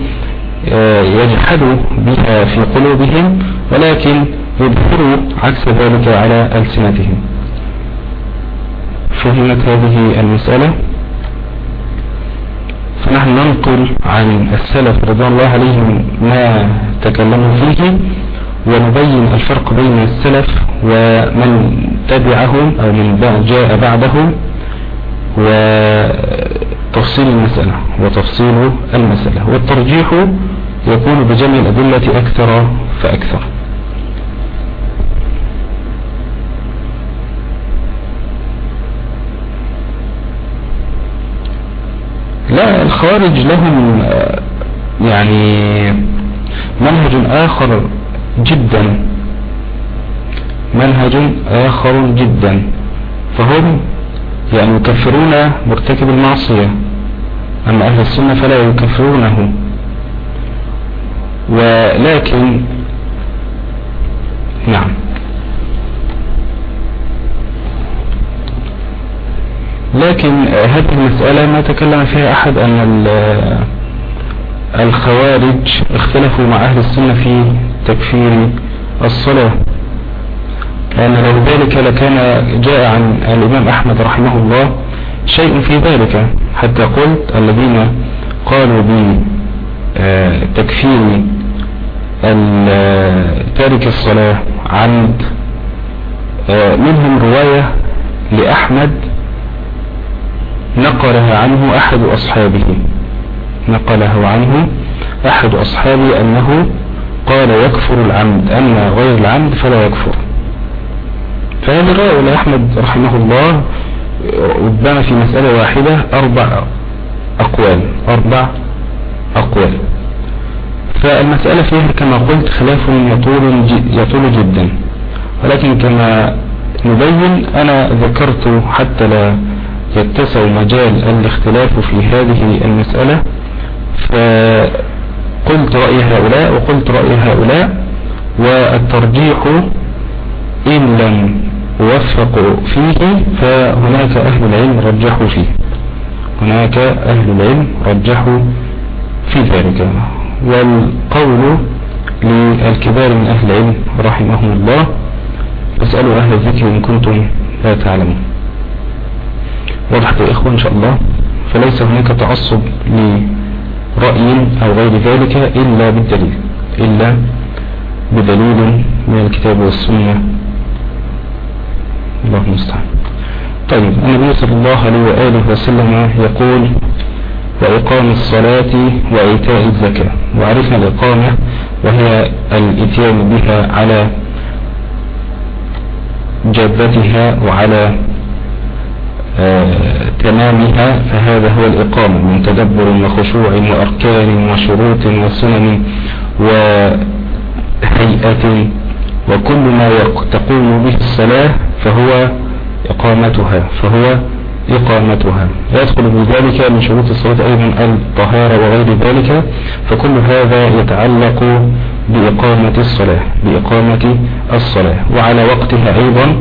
آه، يجحدوا بها في قلوبهم ولكن يظهروا عكس ذلك على ألسنتهم. فهمت هذه المسألة؟ فنحن ننقل عن السلف رضوان الله عليهم ما تكلموا فيه. ونبين الفرق بين السلف ومن تبعهم أو من جاء بعدهم وتفصيل المسألة وتفصيل المسألة. والترجيح يكون بجمع الأدلة أكثر فأكثر. لا الخوارج لهم يعني منهج آخر جدا. منهج آخر جدا. فهم يعني يكفرون مرتكب المعصية. أما أهل السنة فلا يكفرونه. ولكن نعم. لكن هذه المسألة ما تكلم فيها أحد أن الخوارج اختلفوا مع أهل السنة في تكفير الصلاة. لأن لو ذلك لكان جاء عن الإمام أحمد رحمه الله شيء في ذلك. حتى قلت الذين قالوا بتكفير تارك الصلاة عند منهم رواية لأحمد نقلها عنه أحد أصحابه. نقله عنه أحد أصحابه أنه قال يكفر العمد أما غير العمد فلا يكفر. فهذا رأي لأحمد رحمه الله ربما في مسألة واحدة أربع أقوال أربع أقوال. فالمسألة فيها كما قلت خلاف يطول, يطول جدا. ولكن كما نبين أنا ذكرت حتى لا يتسع مجال الاختلاف في هذه المسألة. فقلت رأي هؤلاء وقلت رأي هؤلاء والترجيح إن لم وفقوا فيه فهناك أهل العلم رجحوا فيه. هناك أهل العلم رجحوا في ذلك. والقول للكبار من أهل العلم رحمهم الله اسألوا أهل الذكر إن كنتم لا تعلمون. وضحت يا إخوة إن شاء الله فليس هناك تعصب لرأي أو غير ذلك إلا بالدليل إلا بدليل من الكتاب والسنة. الله المستعان. طيب النبي صلى الله عليه وآله وسلم يقول وإقام الصلاة وإيتاء الزكاة. وعرفنا الإقامة وهي الإتيان بها على جادتها وعلى آه تمامها فهذا هو الإقامة من تدبر وخشوع وأركان وشروط وسنن وهيئة. وكل ما تقوم به الصلاة فهو إقامتها فهو إقامتها. يدخل بذلك من شروط الصلاة أيضا الطهارة وغير ذلك فكل هذا يتعلق بإقامة الصلاة بإقامة الصلاة. وعلى وقتها أيضا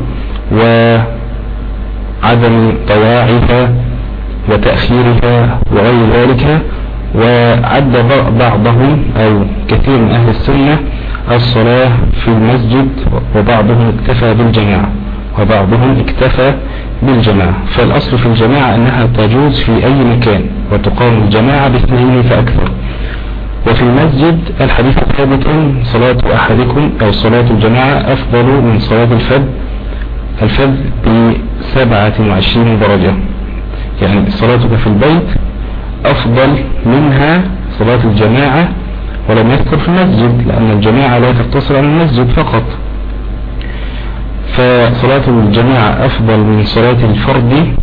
وعدم ضياعها وتأخيرها وغير ذلك وعد بعضهم أو كثير من أهل السنة الصلاة في المسجد وبعضهم اكتفى بالجماعة وبعضهم اكتفى بالجماعة. فالأصل في الجماعة أنها تجوز في أي مكان وتقام الجماعة باثنين فأكثر. وفي المسجد الحديث ثابت صلاة أحدكم أو صلاة الجماعة أفضل من صلاة الفد الفد بسبعة وعشرين درجة. يعني صلاتك في البيت أفضل منها صلاة الجماعة ولم يذكر في المسجد لأن الجماعة لا تقتصر على المسجد فقط. فصلاة الجماعة أفضل من صلاة الفرد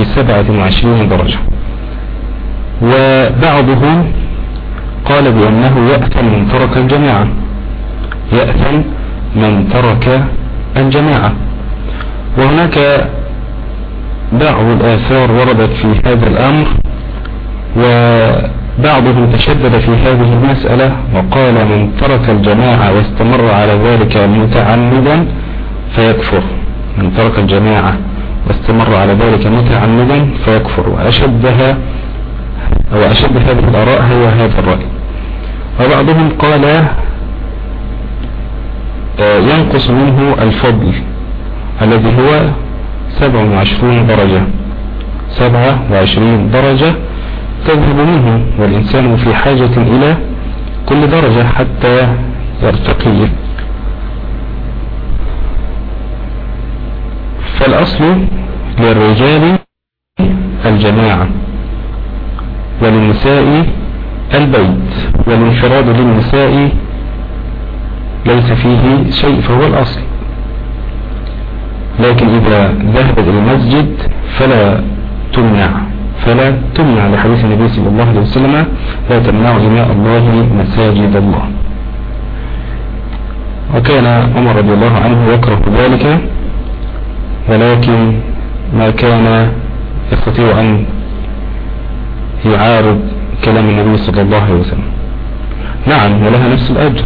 بسبعة وعشرين درجة. وبعضهم قال بأنه يأثم من ترك الجماعة. يأثم من ترك الجماعة. وهناك بعض الآثار وردت في هذا الأمر وبعضهم تشدد في هذه المسألة وقال من ترك الجماعة واستمر على ذلك متعمدا فيكفر. من ترك الجماعة واستمر على ذلك متعمدا فيكفر. وأشدها أو أشد هذه الآراء هو هذا الرأي. وبعضهم قال آه، ينقص منه الفضل الذي هو 27 درجة. 27 درجة تذهب منه والإنسان في حاجة إلى كل درجة حتى يرتقي. فالأصل للرجال الجماعة وللنساء البيت والانفراد للنساء ليس فيه شيء فهو الأصل. لكن إذا ذهبت إلى المسجد فلا تمنع فلا تمنع لحديث النبي صلى الله عليه وسلم لا تمنع إماء الله مساجد الله. وكان عمر رضي الله عنه يكره ذلك ولكن ما كان يستطيع أن يعارض كلام النبي صلى الله عليه وسلم. نعم ولها نفس الأجر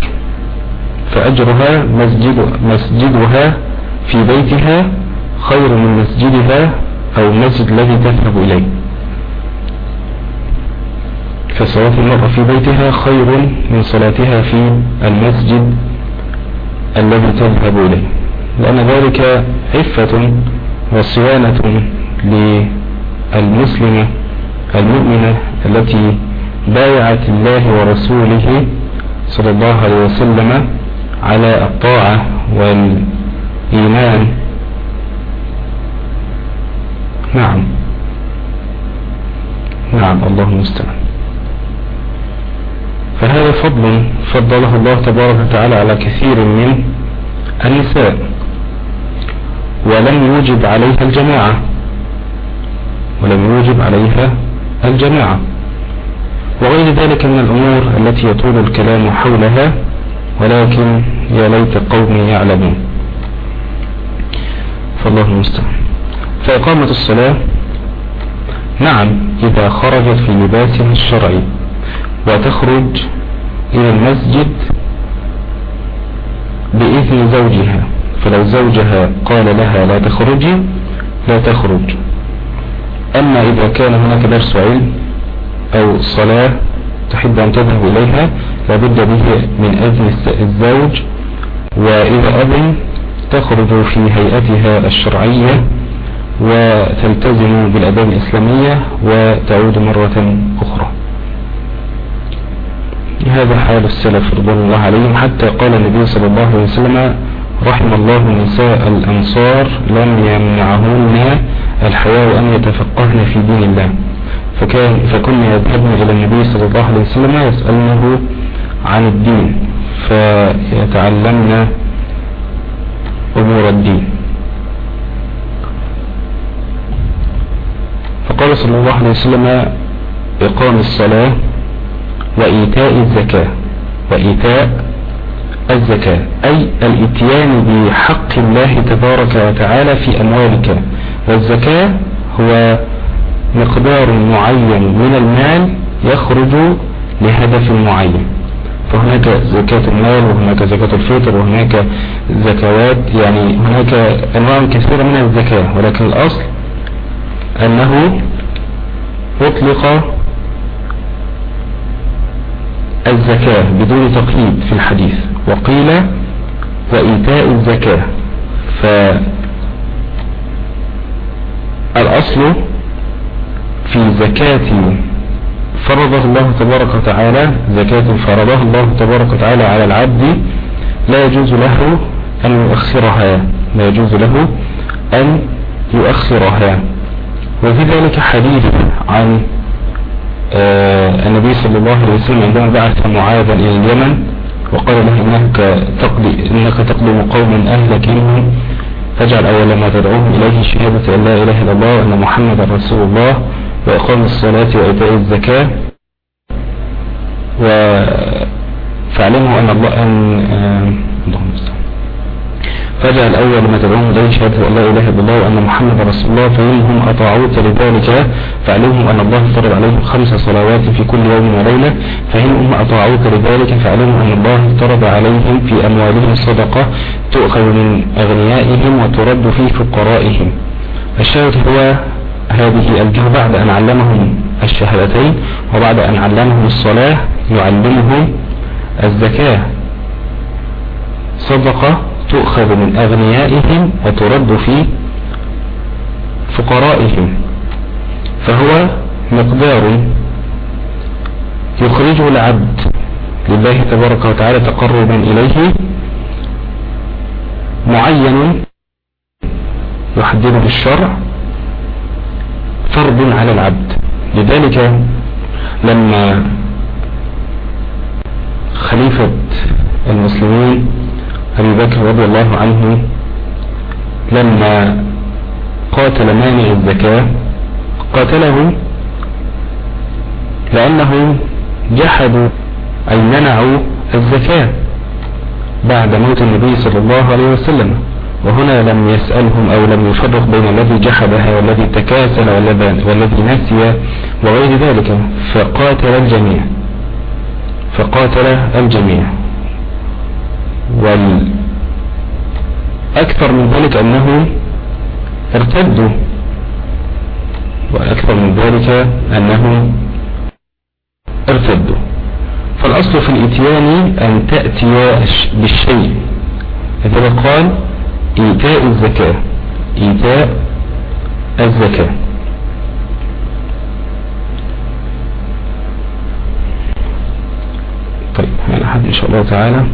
فأجرها مسجد مسجدها في بيتها خير من مسجدها أو المسجد الذي تذهب إليه. فصلاة المرأة في بيتها خير من صلاتها في المسجد الذي تذهب إليه. لأن ذلك عفة وصيانة للمسلمة المؤمنة التي بايعت الله ورسوله صلى الله عليه وسلم على الطاعة والإيمان نعم. نعم الله المستعان. فهذا فضل فضله الله تبارك وتعالى على كثير من النساء ولم يوجب عليها الجماعة. ولم يوجب عليها الجماعة. وغير ذلك من الأمور التي يطول الكلام حولها ولكن يا ليت قومي يعلمون. فالله المستعان. فإقامة الصلاة نعم إذا خرجت في لباسها الشرعي وتخرج إلى المسجد بإذن زوجها. فلو زوجها قال لها لا تخرجي لا تخرج. أما إذا كان هناك درس علم أو صلاة تحب أن تذهب إليها لابد به من أذن الزوج وإذا أذن تخرج في هيئتها الشرعية وتلتزم بالأداب الإسلامية وتعود مرة أخرى. هذا حال السلف رضوان الله عليهم حتى قال النبي صلى الله عليه وسلم رحم الله نساء الأنصار لم يمنعهن الحياء أن يتفقهن في دين الله. فكان فكنا يذهبن إلى النبي صلى الله عليه وسلم يسألنه عن الدين فيتعلمن أمور الدين. فقال صلى الله عليه وسلم إقام الصلاة وإيتاء الزكاة. وإيتاء الزكاة أي الإتيان بحق الله تبارك وتعالى في أموالك. والزكاة هو مقدار معين من المال يخرج لهدف معين. فهناك زكاة المال وهناك زكاة الفطر وهناك زكوات يعني هناك أنواع كثيرة من الزكاة ولكن الأصل أنه أطلق الزكاة بدون تقييد في الحديث وقيل وإيتاء الزكاة. فالأصل في زكاة فرضه الله تبارك وتعالى زكاة فرضها الله تبارك وتعالى على العبد لا يجوز له أن يؤخرها لا يجوز له أن يؤخرها. وفي ذلك حديث عن آه النبي صلى الله عليه وسلم عندما بعث معاذا إلى اليمن وقال له إنك تقضي, إنك تقدم قوما أهلك منهم فاجعل أول ما تدعوهم إليه شهادة أن لا إله إلا الله وأن محمد رسول الله وإقام الصلاة وإيتاء الزكاة. و فاعلموا أن الله أن فجعل أول ما تدعوهم إليه شهادة أن لا إله إلا الله وأن محمد رسول الله فإنهم أطاعوك لذلك فاعلمهم أن الله فرض عليهم خمس صلوات في كل يوم وليلة فإنهم أطاعوك لذلك فاعلمهم أن الله فرض عليهم في أموالهم صدقة تؤخذ من أغنيائهم وترد في فقرائهم. الشاهد هو هذه الجهة بعد أن علمهم الشهادتين وبعد أن علمهم الصلاة يعلمهم الزكاة. صدقة تؤخذ من أغنيائهم وترد في فقرائهم. فهو مقدار يخرجه العبد لله تبارك وتعالى تقربا إليه معين يحدده الشرع فرض على العبد. لذلك لما خليفة المسلمين أبي بكر رضي الله عنه لما قاتل مانع الزكاة قاتله لأنه جحدوا أي منعوا الزكاة بعد موت النبي صلى الله عليه وسلم. وهنا لم يسألهم أو لم يفرق بين الذي جحدها والذي تكاسل والذي نسي وغير ذلك. فقاتل الجميع. فقاتل الجميع. والأكثر من ذلك أنه ارتدوا وأكثر من ذلك أنه ارتدوا فالأصل في الإتيان أن تأتي بالشيء. هذا قال إيتاء الزكاة. إيتاء الزكاة. طيب يعني حد إن شاء الله تعالى؟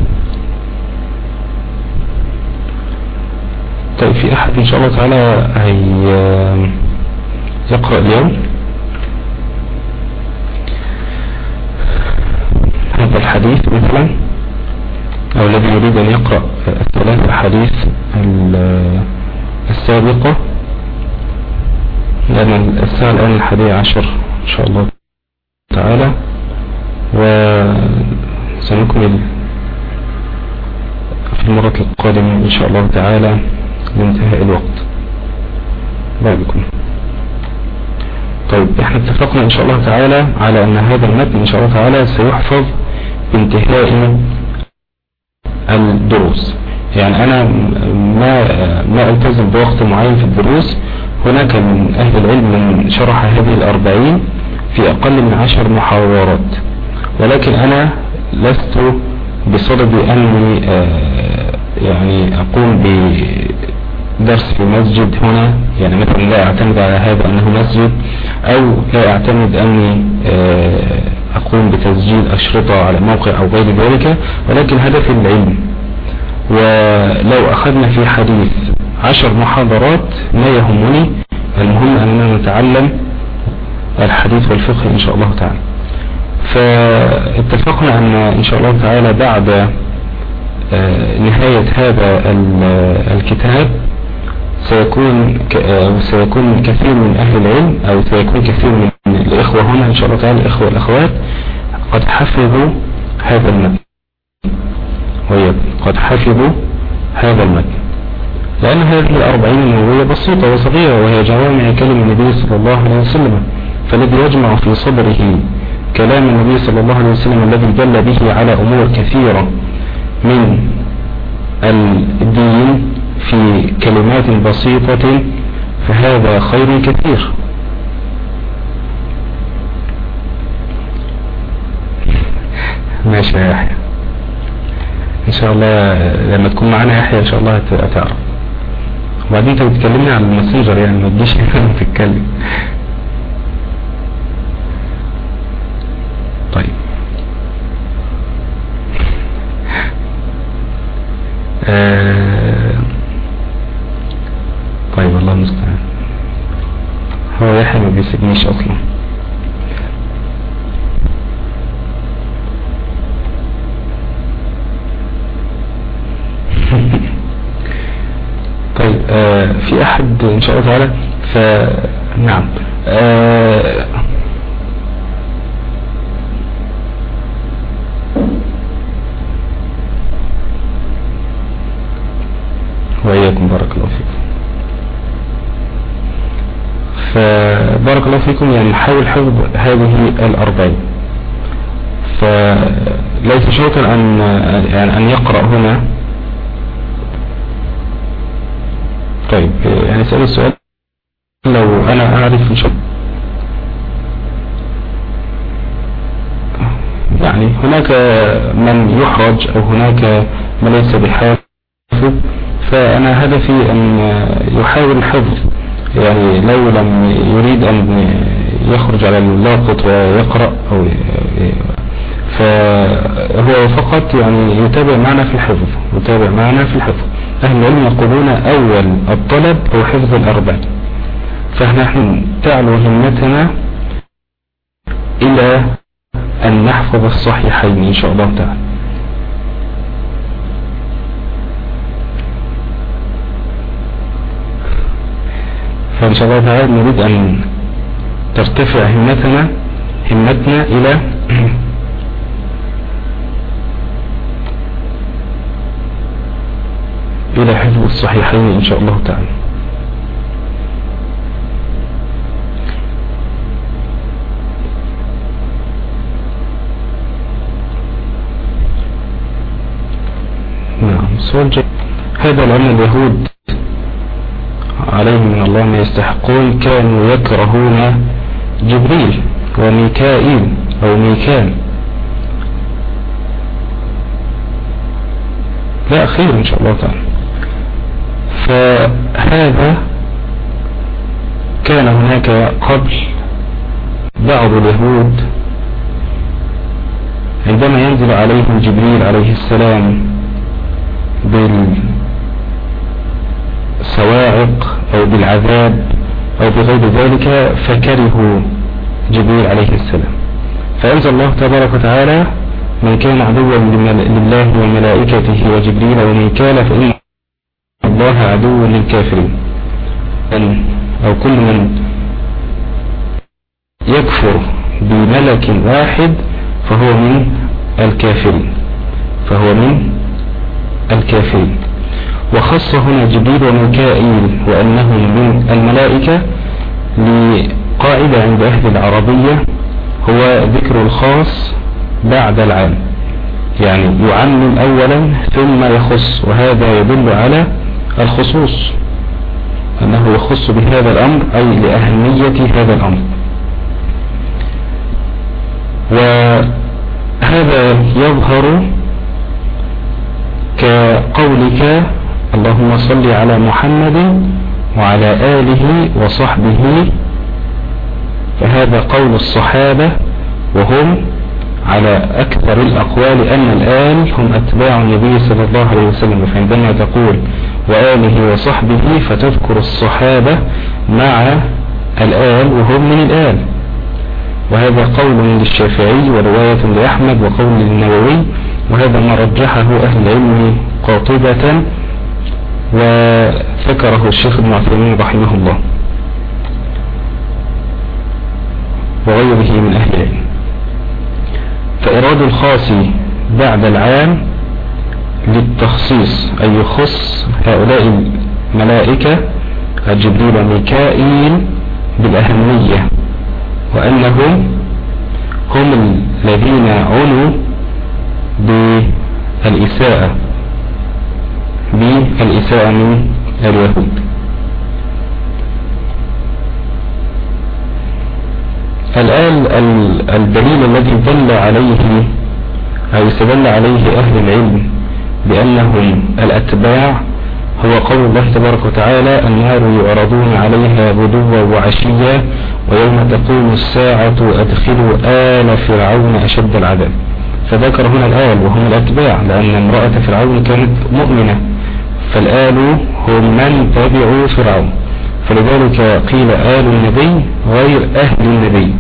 طيب في أحد إن شاء الله تعالى هي يقرأ اليوم. هذا الحديث مثلا أو الذي يريد أن يقرأ الثلاث أحاديث السابقة. لأن الساعة الآن الحادية عشر إن شاء الله تعالى. وسنكمل في المرة القادمة إن شاء الله تعالى. لانتهاء الوقت. بابكم طيب إحنا اتفقنا إن شاء الله تعالى على أن هذا المتن إن شاء الله تعالى سيحفظ بانتهاء الدروس. يعني أنا ما ما ألتزم بوقت معين في الدروس. هناك من أهل العلم من شرح هذه الأربعين في أقل من عشر محاورات. ولكن أنا لست بصدد أني آه، يعني أقوم بدرس في مسجد هنا يعني مثلا لا أعتمد على هذا أنه مسجد أو لا أعتمد أني آه، أقوم بتسجيل أشرطة على موقع أو غير ذلك ولكن هدفي العلم. ولو أخذنا في حديث عشر محاضرات ما يهمني المهم أننا نتعلم الحديث والفقه إن شاء الله تعالى. فاتفقنا أن إن شاء الله تعالى بعد آه، نهاية هذا الكتاب سيكون آه، سيكون كثير من أهل العلم أو سيكون كثير من الإخوة هنا إن شاء الله تعالى الإخوة والأخوات قد حفظوا هذا المتن. وهي قد حفظوا هذا المتن. لأن هذه الأربعين النووية بسيطة وصغيرة وهي جوامع كلمة النبي صلى الله عليه وسلم. فالذي يجمع في صدره كلام النبي صلى الله عليه وسلم الذي دل به على أمور كثيرة من الدين في كلمات بسيطة فهذا خير كثير. ماشي يا يحيى. إن شاء الله لما تكون معانا يحيى إن شاء الله هتعرف. وبعدين أنت بتكلمني عن الماسنجر يعني ما تجيش تتكلم [LAUGHS] بيسيبنيش أصلا طيب آه في أحد إن شاء الله تعالى؟ فنعم آه وإياكم بارك الله فيكم فبارك الله فيكم يعني نحاول حفظ هذه الأربعين فليس شرطا أن, يعني أن يقرأ هنا. طيب يعني سأل السؤال. لو أنا أعرف إن شاء يعني هناك من يحرج أو هناك من ليس بحافظ. فأنا هدفي أن يحاول الحفظ. يعني لو لم يريد أن يخرج على اللاقط ويقرأ أو فهو فقط يعني يتابع معنا في الحفظ يتابع معنا في الحفظ. أهل العلم يقولون أول الطلب هو حفظ الأربع. فنحن تعلو همتنا إلى أن نحفظ الصحيحين إن شاء الله تعالى. فإن شاء الله تعالى نريد أن ترتفع همتنا همتنا إلى [CLEARS THROAT] إلى حفظ الصحيحين إن شاء الله تعالى. نعم سؤال هذا العلم اليهود عليهم من الله ما يستحقون كانوا يكرهون جبريل وميكائيل أو ميكال لا خير إن شاء الله تعالى فهذا كان هناك قبل بعض اليهود عندما ينزل عليهم جبريل عليه السلام بالصواعق أو بالعذاب أو بغير ذلك فكرهوا جبريل عليه السلام. فأنزل الله تبارك وتعالى من كان عدوا لله وملائكته وجبريل وميكال فإن الله عدو للكافرين. أو كل من يكفر بملك واحد فهو من الكافرين. فهو من الكافرين. وخص هنا جبريل وميكائيل وأنهم من الملائكة قاعدة عند أهل العربية هو ذكر الخاص بعد العام. يعني يعمم أولا ثم يخص وهذا يدل على الخصوص أنه يخص بهذا الأمر أي لأهمية هذا الأمر. وهذا يظهر كقولك اللهم صل على محمد وعلى آله وصحبه. فهذا قول الصحابة وهم على أكثر الأقوال أن الآن هم أتباع النبي صلى الله عليه وسلم. فعندما تقول وآله وصحبه فتذكر الصحابة مع الآل وهم من الآل وهذا قول للشافعي ورواية لأحمد وقول للنووي وهذا ما رجحه أهل العلم قاطبة وذكره الشيخ ابن عثيمين رحمه الله وغيره من أهل العلم. فإراد الخاص بعد العام للتخصيص أي يخص هؤلاء الملائكة جبريل وميكائيل بالأهمية وأنهم هم الذين عنوا بالإساءة. بالإساءة من اليهود الآن الدليل الذي دل عليه أو استدل عليه أهل العلم بأنهم الأتباع هو قول الله تبارك وتعالى النار يعرضون عليها غدوا وعشيا ويوم تقوم الساعة أدخلوا آل فرعون أشد العذاب. فذكر هنا الآل وهم الأتباع لأن امرأة فرعون كانت مؤمنة. فالآل هم من تبعوا فرعون فلذلك قيل آل النبي غير أهل النبي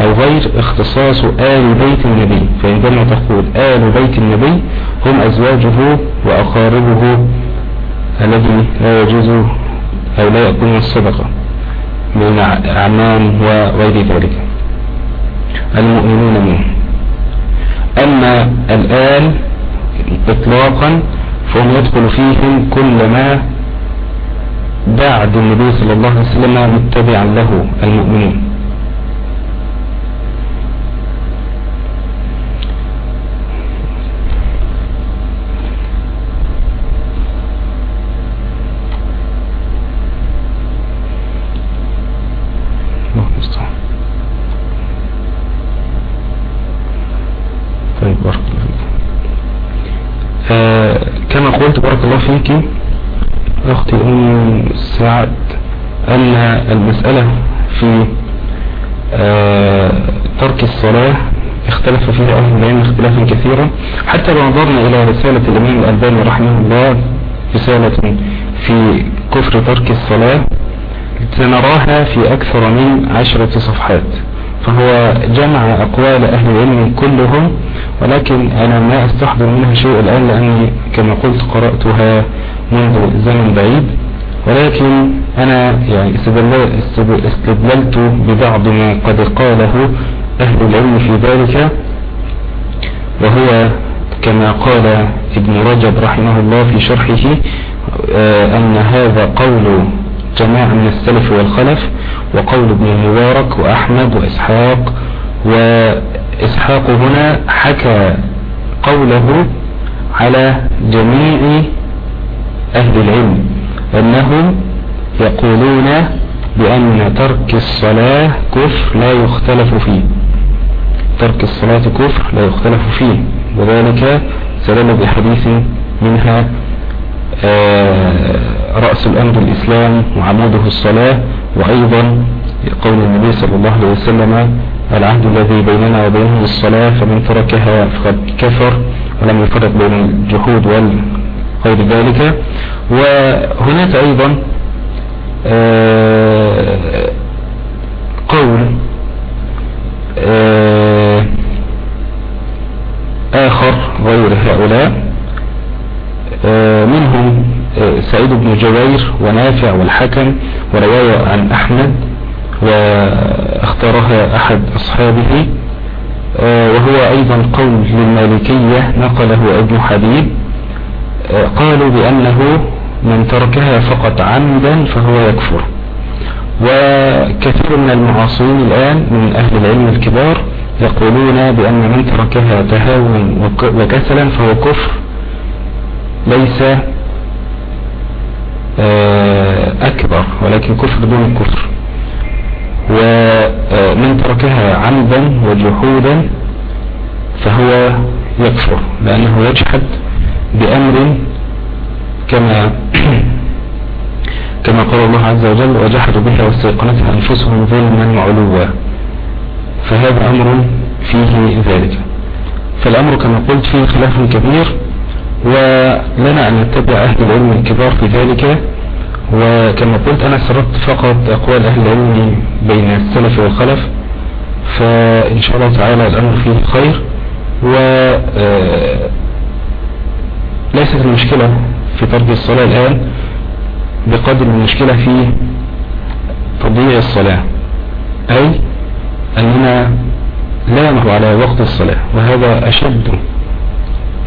أو غير اختصاص آل بيت النبي. فعندما تقول آل بيت النبي هم أزواجه وأقاربه الذي لا يجوز أو لا يكون الصدقة من أعمام وغير ذلك. المؤمنون منه أما الآن إطلاقا فهم يدخل فيهم كل ما بعد النبي صلى الله عليه وسلم متبعا له المؤمنون طيب بارك الله فيك آه كما قلت بارك الله فيك أختي أم سعد أن المسألة في آه ترك الصلاة اختلف فيها أهل العلم اختلافا كثيرا. حتى لو نظرنا إلى رسالة الإمام الألباني رحمه الله رسالة في كفر ترك الصلاة سنراها في أكثر من عشرة صفحات. فهو جمع أقوال أهل العلم كلهم ولكن أنا ما أستحضر منها شيء الآن لأني كما قلت قرأتها منذ زمن بعيد. ولكن أنا يعني استدللت ببعض ما قد قاله أهل العلم في ذلك وهو كما قال ابن رجب رحمه الله في شرحه آه، أن هذا قول جماعة من السلف والخلف وقول ابن المبارك وأحمد وإسحاق وإسحاق هنا حكى قوله على جميع أهل العلم أنهم يقولون بأن ترك الصلاة كفر لا يختلف فيه. ترك الصلاة كفر لا يختلف فيه. وذلك سلم بحديث منها آه، رأس الأمر الإسلام وعموده الصلاة وأيضا قول النبي صلى الله عليه وسلم العهد الذي بيننا وبينه الصلاة فمن تركها فقد كفر ولم يفرق بين الجهود وغير ذلك. وهناك أيضا آه، قول آه، آخر غير هؤلاء. آه، منهم سعيد بن جبير ونافع والحكم ورواية عن أحمد. واختارها أحد أصحابه وهو أيضا قول للمالكية نقله ابن حبيب قالوا بأنه من تركها فقط عمدا فهو يكفر. وكثير من المعاصرين الآن من أهل العلم الكبار يقولون بأن من تركها تهاون وكسلا فهو كفر. ليس آه، أكبر ولكن كفر دون الكفر ومن تركها عمدا وجحودا فهو يكفر لأنه يجحد بأمر كما [CLEARS THROAT] كما قال الله عز وجل وجحدوا بها واستيقنتها أنفسهم ظلما وعلوا. فهذا أمر فيه ذلك. فالأمر كما قلت فيه خلاف كبير ولنا أن نتبع أهل العلم الكبار في ذلك وكما قلت أنا سردت فقط أقوال أهل العلم بين السلف والخلف فإن شاء الله تعالى الأمر فيه خير. و آه، ليست المشكلة في ترك الصلاة الآن بقدر المشكلة في تضييع الصلاة أي أننا لا نمر على وقت الصلاة وهذا أشد.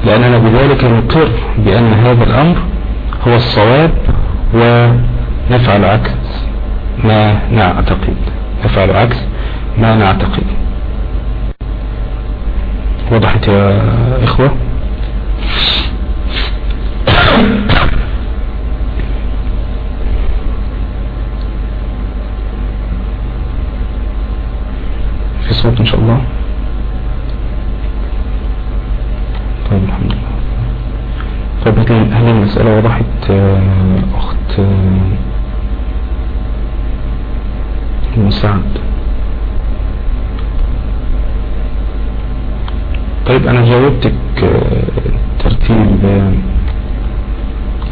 لأننا بذلك نقر بأن هذا الأمر هو الصواب ونفعل عكس ما نعتقد. نفعل عكس ما نعتقد. وضحت يا إخوة؟ في صوت إن شاء الله. طيب الحمد لله. طيب هل المسألة وضحت آه، أخت آه، مساعد طيب أنا جاوبتك آه، ترتيب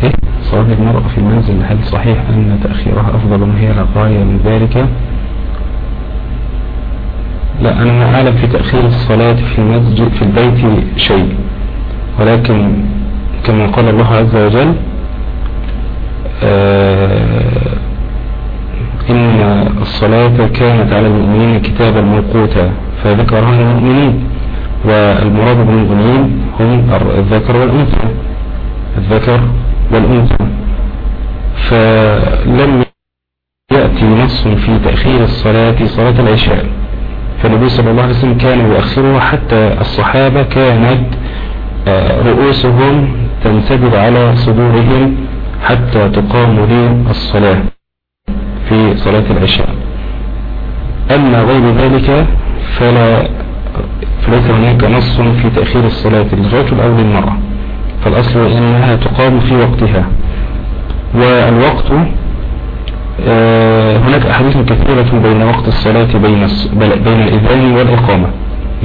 إيه؟ صلاة المرأة في المنزل هل صحيح أن تأخيرها أفضل من هي لغاية من ذلك؟ لا أنا أعلم في تأخير الصلاة في المسجد في البيت شيء ولكن كما قال الله عز وجل آه إن الصلاة كانت على المؤمنين كتابا موقوتا فذكرها المؤمنين والمراد بالمؤمنين هم الذكر والأنثى الذكر والأنثى. فلم يأتي نص في تأخير الصلاة صلاة العشاء. فالنبي صلى الله عليه وسلم كان يؤخرها حتى الصحابة كانت آه، رؤوسهم تنسدد على صدورهم حتى تقام للصلاة في صلاة العشاء. أما غير ذلك فلا فليس هناك نص في تأخير الصلاة للرجل أو للمرأة فالأصل إنها تقام في وقتها. والوقت آه، هناك أحاديث كثيرة بين وقت الصلاة بين بين الإذان والإقامة.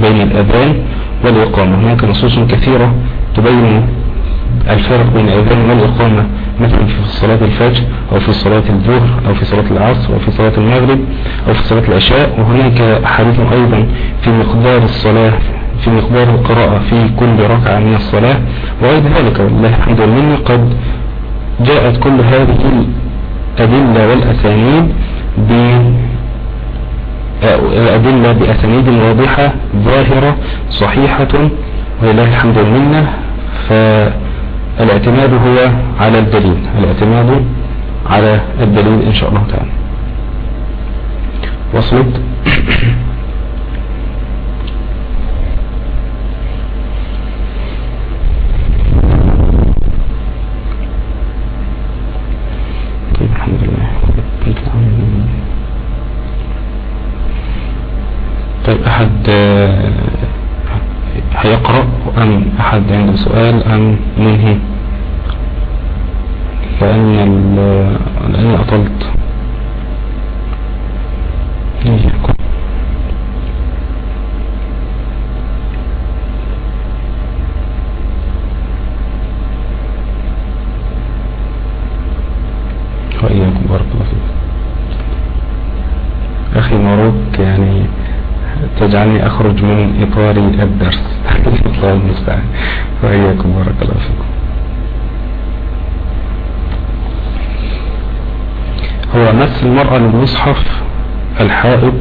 بين الأذان والإقامة. هناك نصوص كثيرة تبين الفرق بين الأذان والإقامة مثلا في صلاة الفجر أو في صلاة الظهر أو في صلاة العصر أو في صلاة المغرب أو في صلاة العشاء وهناك أحاديث أيضا في مقدار الصلاة في مقدار القراءة في كل ركعة من الصلاة وغير ذلك والله الحمد لله قد جاءت كل هذه الأدلة والأسانيد بأدلة بأسانيد واضحة ظاهرة صحيحة ولله الحمد لله. فالاعتماد هو على الدليل الاعتماد على الدليل إن شاء الله تعالى. وصلت. طيب أحد هيقرأ أم أحد عنده سؤال أم ننهي لأن لأني أطلت. وإياكم بارك الله فيك. أخي مبروك يعني تجعلني أخرج من إطار الدرس. الله المستعان. وإياكم. بارك الله فيكم. هو مس المرأة للمصحف الحائض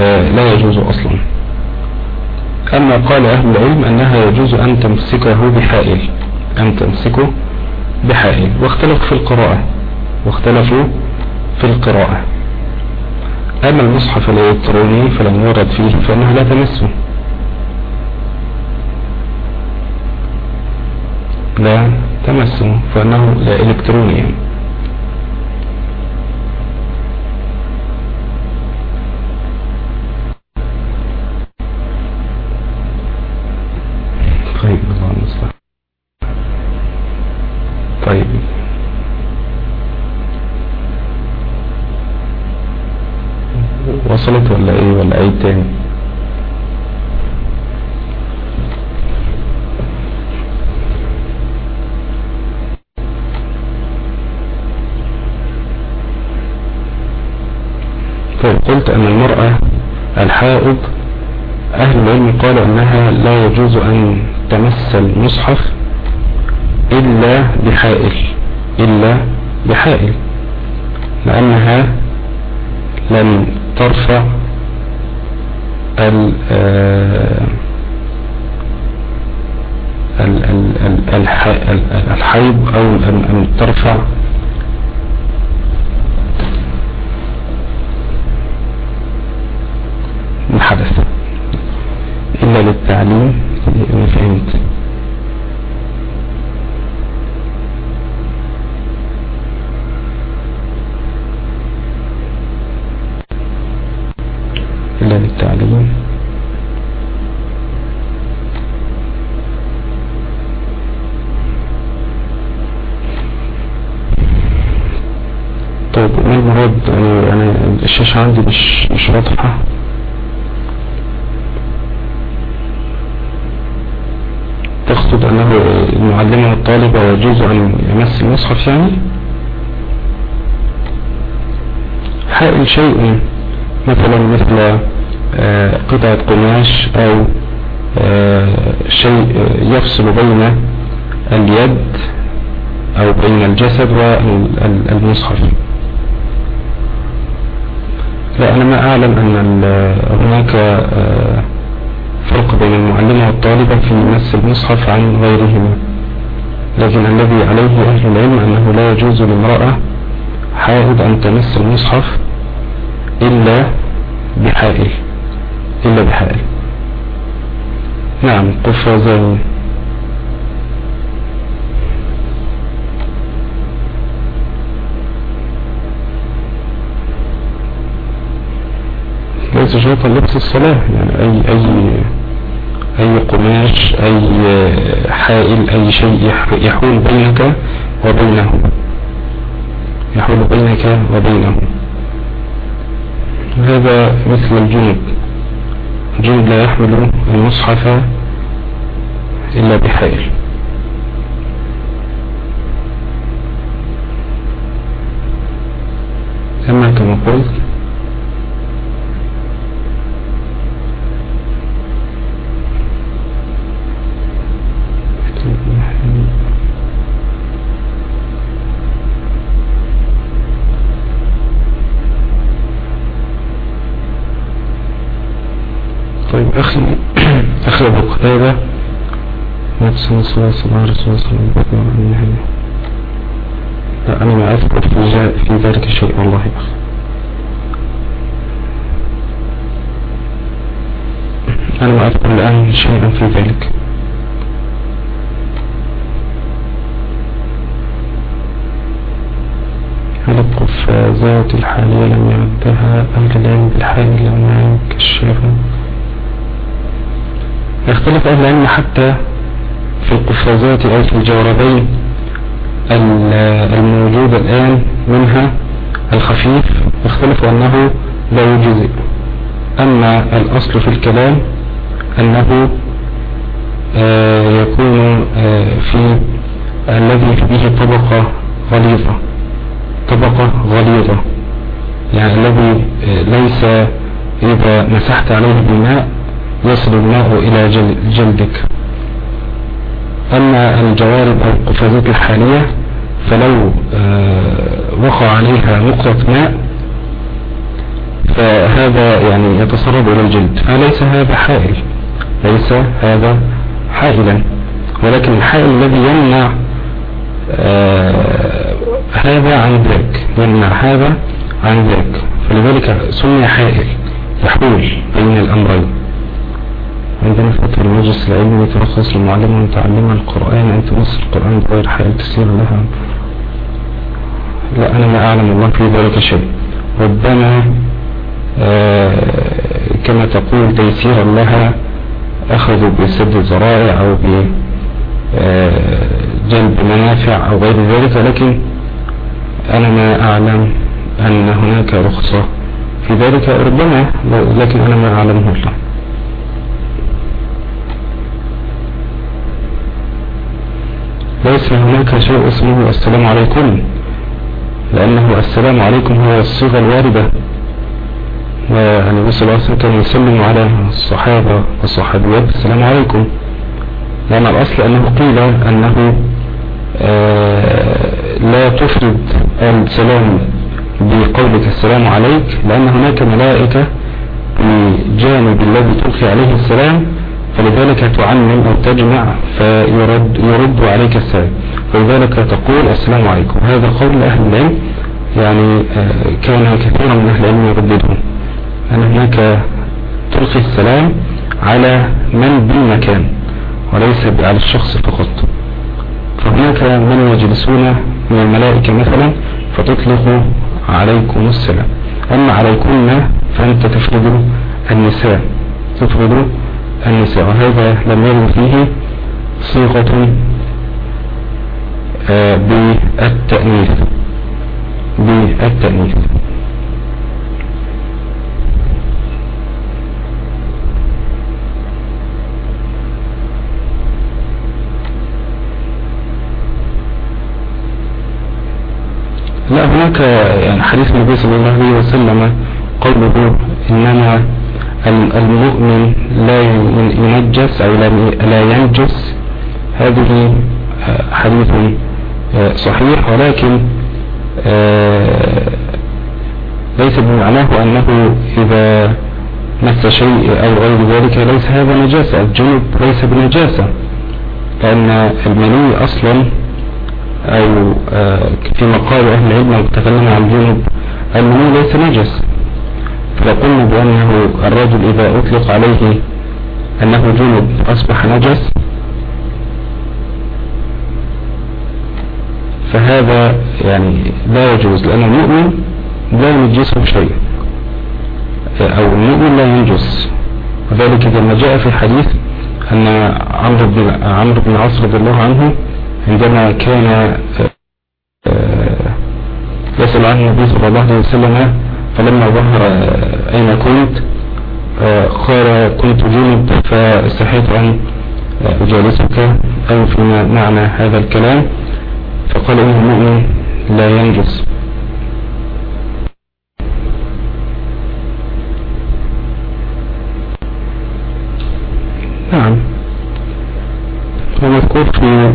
آه، لا يجوز أصلا. أما قال أهل العلم أنها يجوز أن تمسكه بحائل. أن تمسكه بحائل. واختلفوا في القراءة. واختلفوا في القراءة. أما المصحف الإلكتروني فلم يورد فيه فإنه لا تمسه لا تمسه فإنه لا إلكتروني يعني. ولا إيه ولا إيه تاني. طيب قلت أن المرأة الحائض أهل العلم قالوا إنها لا يجوز أن تمس المصحف إلا بحائل إلا بحائل لأنها لم ترفع الحيض أو ان ترفع الحدث الا للتعليم فهمت إلا للتعليم طيب ما المراد يعني الشاشة عندي مش مش واضحة. تقصد أنه المعلمة والطالبة يجوز أن يمس المصحف يعني؟ حائل شيء مثلا مثل آه، قطعة قماش أو آه، شيء يفصل بين اليد أو بين الجسد والمصحف. لا أنا ما أعلم أن هناك آه، فرق بين المعلمة والطالبة في مس المصحف عن غيرهما. لكن الذي عليه أهل العلم أنه لا يجوز لامرأة حائض أن تمس المصحف إلا بحائل إلا بحائل. نعم قفازين ليس شرطا لبس الصلاة يعني أي أي أي قماش أي حائل أي شيء يحول بينك وبينه. يحول بينك وبينه. هذا مثل الجنب. الجنب لا يحمل المصحف إلا بحائل. أما كما قلت طيب أخي [CLEARS THROAT] أخي أبو قتادة نفس الصلاة صلى الله عليه وسلم. لا أنا ما أذكر في, في ذلك الشيء والله يا أخي. أنا ما أذكر الآن شيئا في ذلك. القفازات الحالية لم يعدها؟ أهل العلم بالحال لما كشفها يختلف أهل العلم حتى في القفازات أو في الجوربين الموجود الآن منها الخفيف يختلف أنه لا يجزئ. أما الأصل في الكلام أنه آه، يكون آه، في الذي فيه طبقة غليظة. طبقة غليظة. يعني الذي آه، ليس إذا مسحت عليه بالماء يصل الماء إلى جلدك. أما الجوارب أو القفازات الحالية فلو آه، وقع عليها نقطة ماء فهذا يعني يتسرب إلى الجلد. فليس هذا حائل. ليس هذا حائلا. ولكن الحائل الذي يمنع آه، هذا عن ذاك يمنع هذا عن ذلك. فلذلك سمي حائل. يحول بين الأمرين. عندنا فترة المجلس العلمي يترخص للمعلم ومتعلم القرآن. أن تنص القرآن بغير حائل تسير لها. لا أنا ما أعلم الله في ذلك شيء. ربما آه كما تقول تيسير لها أخذوا بسد الزرائع أو بجلب منافع أو غير ذلك. لكن أنا ما أعلم أن هناك رخصة في ذلك. ربما لكن أنا ما أعلمه الله ليس هناك شيء اسمه السلام عليكم لأنه السلام عليكم هو الصيغة الواردة. والنبي صلى الله عليه وسلم كان يسلم على الصحابة والصحابيات السلام عليكم. لأن الأصل أنه قيل أنه آه، لا تفرد السلام بقولك السلام عليك لأن هناك ملائكة بجانب الذي تلقي عليه السلام فلذلك تعمم أو تجمع فيرد يرد عليك السلام فلذلك تقول السلام عليكم. هذا قول أهل العلم يعني آه، كان كثيرا من أهل العلم يرددون. أن هناك تلقي السلام على من بالمكان وليس على الشخص فقط. فهناك من يجلسون من الملائكة مثلا فتطلق عليكم السلام. أما عليكن فأنت تفرد النساء. تفرد النساء وهذا لم يرد فيه صيغة آه، بالتأنيث. بالتأنيث. لا هناك يعني حديث النبي صلى الله عليه وسلم قوله إنما المؤمن لا ينجس أو لا ينجس؟ هذه آه، حديث آه، صحيح ولكن آه، ليس بمعناه أنه إذا مس شيء أو غير ذلك ليس هذا نجاسة. الجنب ليس بنجاسة لأن المني أصلا أو في مقال أهل العلم لو تكلم عن الجنب المني ليس نجس. فقلنا بأنه الرجل إذا أطلق عليه أنه جنب أصبح نجس؟ فهذا يعني لا يجوز لأن المؤمن لا ينجسه شيء أو المؤمن لا ينجس. وذلك كما جاء في الحديث أن عمرو بن عمرو بن العاص رضي الله عنه عندما كان آه، يسأل عنه النبي صلى الله عليه وسلم فلما ظهر أين كنت آه، قال كنت جنب فاستحيت أن أجالسك أو في معنى هذا الكلام. فقال إن المؤمن لا ينجس. نعم. هو مذكور في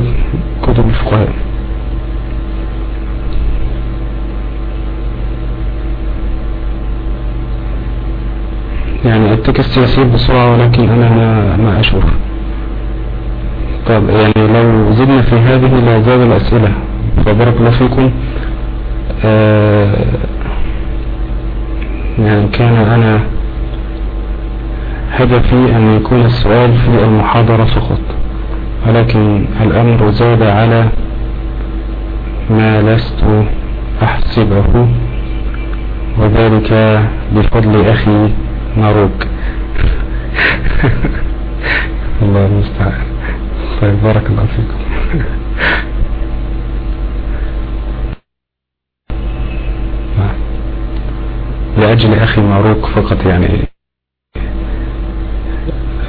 كتب الفقهاء. يعني التكست يسير بسرعة ولكن أنا ما, ما أشوف طب يعني لو زدنا في هذه لا زاد الأسئلة. فبارك الله فيكم. آه يعني كان أنا هدفي أن يكون السؤال في المحاضرة فقط. ولكن الأمر زاد على ما لست أحسبه. وذلك بفضل أخي ماروك. الله المستعان. طيب بارك الله فيكم. لأجل أخي ماروك فقط يعني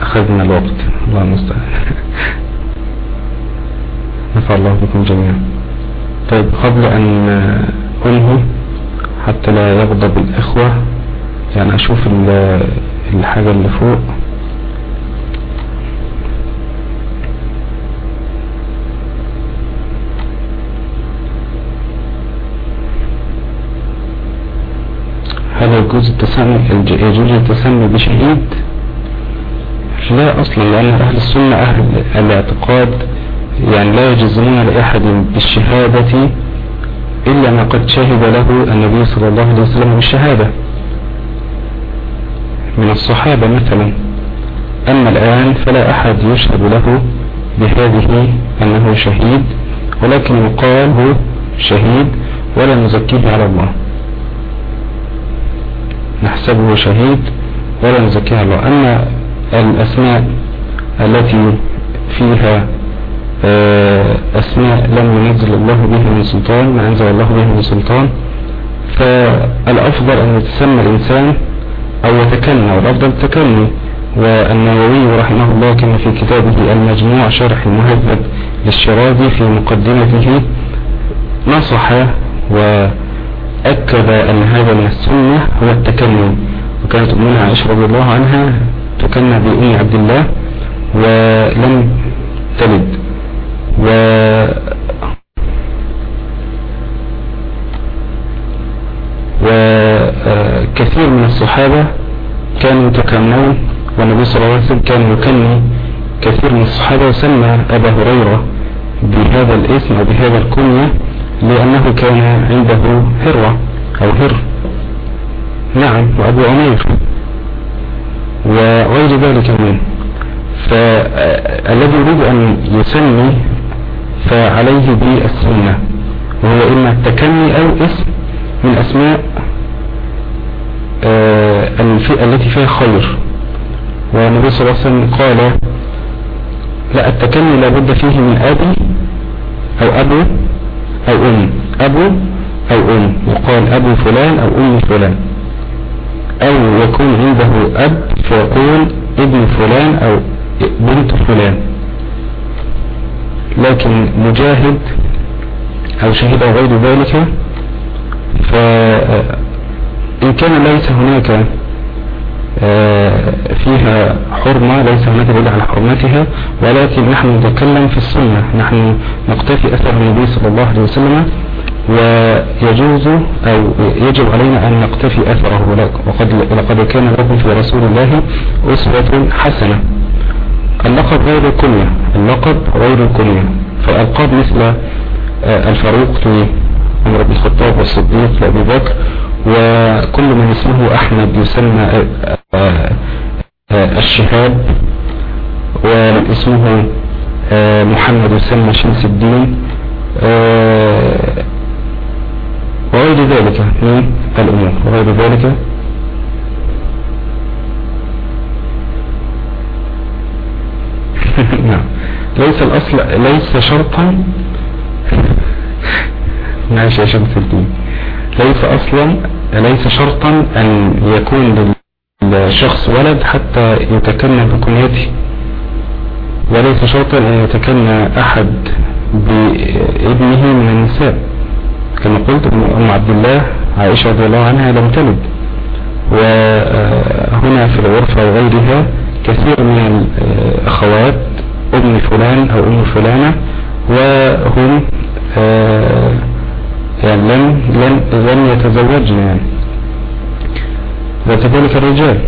أخذنا الوقت. الله المستعان. نفع الله بكم جميعا. طيب قبل أن أنهي حتى لا يغضب الإخوة يعني أشوف الحاجة اللي فوق. هل يجوز التسمي يجوز التسمي بشهيد لا أصلا لأن أهل السنة أهل الاعتقاد يعني لا يجزمون لأحد بالشهادة إلا ما قد شهد له النبي صلى الله عليه وسلم بالشهادة. من الصحابة مثلا أما الآن فلا أحد يشهد له بهذه أنه شهيد ولكن يقال هو شهيد ولا نزكيه على الله. نحسبه شهيد ولا نزكيه على الله. أما الأسماء التي فيها آه، أسماء لم ينزل الله به من سلطان ما أنزل الله به من سلطان فالأفضل أن يتسمى الإنسان أو يتكنى والأفضل التكني والنووي رحمه الله كما في كتابه المجموع شرح المهذب للشرازي في مقدمته. نصح وأكد أن هذا من السنة هو التكني وكانت أمنا عائشة رضي الله عنها تكنى بأم عبد الله ولم وكثير من الصحابة كانوا يتكنون والنبي صلى الله عليه وسلم كان يكني كثير من الصحابة وسمى أبا هريرة بهذا الاسم أو بهذا الكنية لأنه كان عنده هرة أو هر. نعم وأبو عمير. وغير ذلك منه فالذي يريد أن يسمي فعليه بالسنة وهو إما التكني أو اسم من أسماء آه، التي فيها خير. والنبي صلى الله عليه وسلم قال لا التكني لابد فيه من أبي أو أبو أو أم. أبو أو أم. يقال أبو فلان أو أم فلان. أو يكون عنده أب فيقول ابن فلان أو بنت فلان. لكن مجاهد أو شهيد أو غير ذلك فإن كان ليس هناك فيها حرمة ليس هناك دليل على حرمتها ولكن نحن نتكلم في السنة. نحن نقتفي أثر النبي صلى الله عليه وسلم ويجوز أو يجب علينا أن نقتفي أثره. وقد لقد كان لكم في رسول الله أسوة حسنة. اللقب غير الكنية. اللقب غير الكنية. فألقاب مثل آه، الفاروق لعمر بن الخطاب والصديق لأبي بكر وكل من اسمه أحمد يسمى آه، آه، الشهاب واسمه محمد يسمى شمس الدين. وغير ذلك من الأمور. وغير ذلك. [LAUGHS] نعم. ليس الأصل ليس شرطا. ماشي يا شمس الدين ليس أصلا ليس شرطا أن يكون للشخص ولد حتى يتكنى بكنيته. وليس شرطا أن يتكنى أحد بابنه من النساء. كما قلت أم عبد الله عائشة رضي الله عنها لم تلد. وهنا في الغرفة وغيرها كثير من الأخوات ابن فلان أو أم فلانة وهم آه، يعني لم, لم, لم يتزوجن يعني. وكذلك الرجال.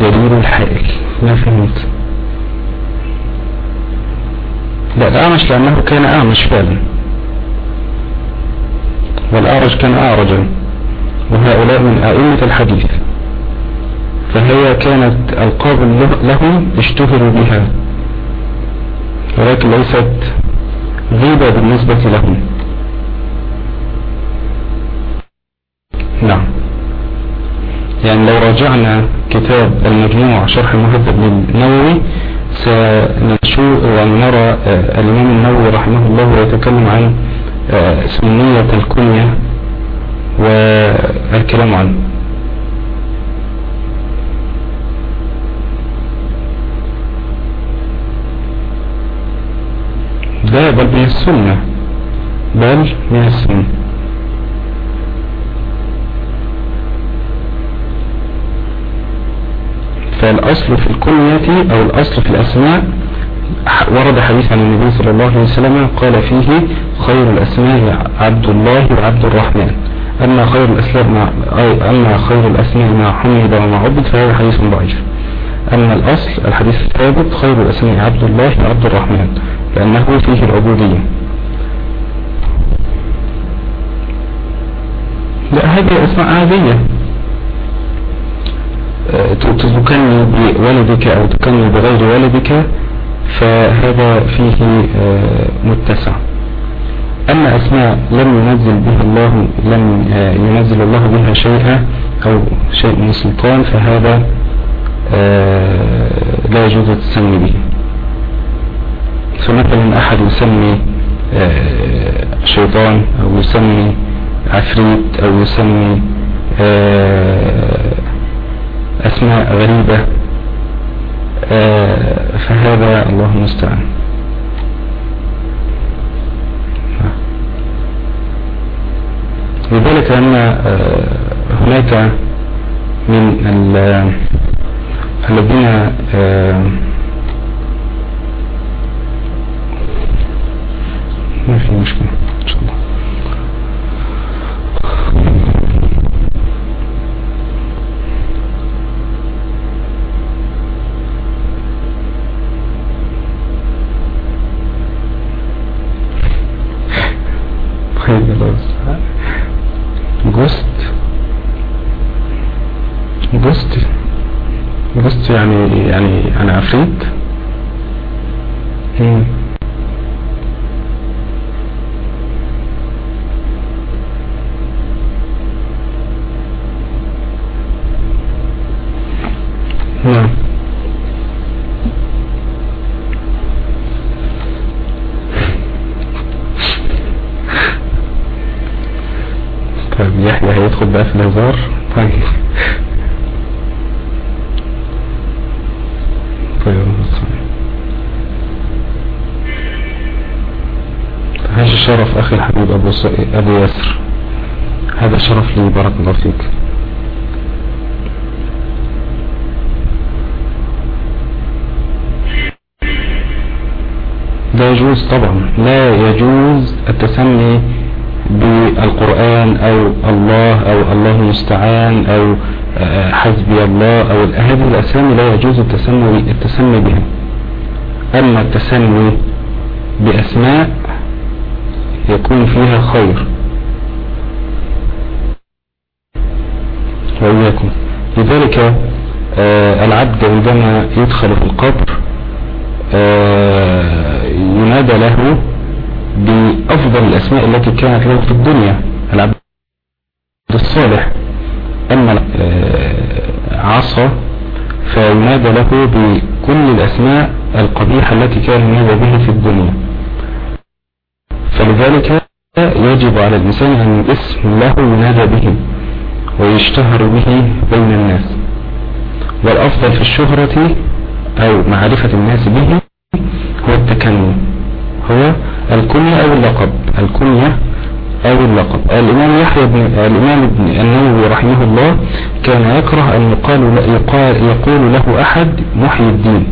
دليل الحائل. ما فهمت؟ لا الأعمش لأنه كان أعمش فعلا. والأعرج كان أعرجا. وهؤلاء من أئمة الحديث. فهي كانت ألقاب لهم اشتهروا بها. ولكن ليست غيبة بالنسبة لهم. نعم. يعني لو راجعنا كتاب المجموع شرح المهذب للنووي سنشوف ونرى آه، الإمام النووي رحمه الله يتكلم عن آه، سنية الكنية والكلام عنه. لا بل من السنة. بل من السنة. فالأصل في الكنية أو الأصل في الأسماء ورد حديث عن النبي صلى الله عليه وسلم قال فيه خير الأسماء عبد الله وعبد الرحمن. أما خير الأسماء مع أما خير الأسماء مع حمد ومع عبد فهذا حديث ضعيف. أما الأصل الحديث الثابت خير الأسماء عبد الله وعبد الرحمن. لأنه فيه العبودية. لا هذه أسماء عادية. تكني بولدك أو تكني بغير ولدك فهذا فيه آه، متسع. أما أسماء لم ينزل بها الله لم آه، ينزل الله بها شيئا أو شيء من سلطان فهذا لا يجوز التسمي به. فمثلا أحد يسمي شيطان أو يسمي عفريت أو يسمي أسماء غريبة آه، فهذا الله المستعان. لذلك أن آه، هناك من الذين آه، ما في مشكلة. إن شاء الله just just just يعني يعني أنا عفريت نعم طيب يحيى هيدخل الهزار طيب. طيب هذا شرف أخي الحبيب أبو, أبو ياسر. هذا شرف لي بارك الله فيك. لا يجوز طبعا لا يجوز التسمي بالقرآن أو الله أو الله المستعان أو آه، حسبي الله أو هذه الأسامي لا يجوز التسمي, التسمي بها أما التسمي بأسماء يكون فيها خير. وإياكم. لذلك آه، العبد عندما يدخل في القبر آه، ينادى له بأفضل الأسماء التي كانت له في الدنيا العبد الصالح. أما آه، عصى فينادى له بكل الأسماء القبيحة التي كان ينادى به في الدنيا. فلذلك يجب على الإنسان أن اسم له ينادى به ويشتهر به بين الناس. والأفضل في الشهرة أو معرفة الناس به هو التكني هو الكنية أو اللقب؟ الكنية أو اللقب. الإمام يحيى بن الإمام ابن النووي رحمه الله كان يكره أن يقال يقال يقول له أحد محي الدين.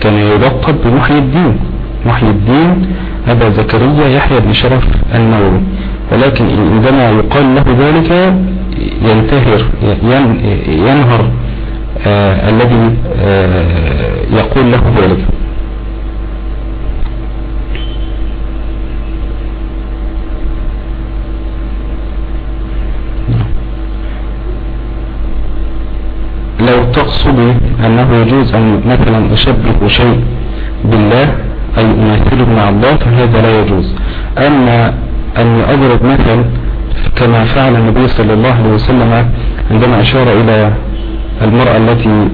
كان يلقب بمحي الدين. محي الدين أبا زكريا يحيى بن شرف النووي. ولكن عندما يقال له ذلك ينتهر ينهر آه الذي آه يقول له ذلك. لو تقصد أنه يجوز أن مثلا أشبه شيء بالله أي أمثله مع الله فهذا لا يجوز. أما أن أضرب مثل كما فعل النبي صلى الله عليه وسلم عندما أشار إلى المرأة التي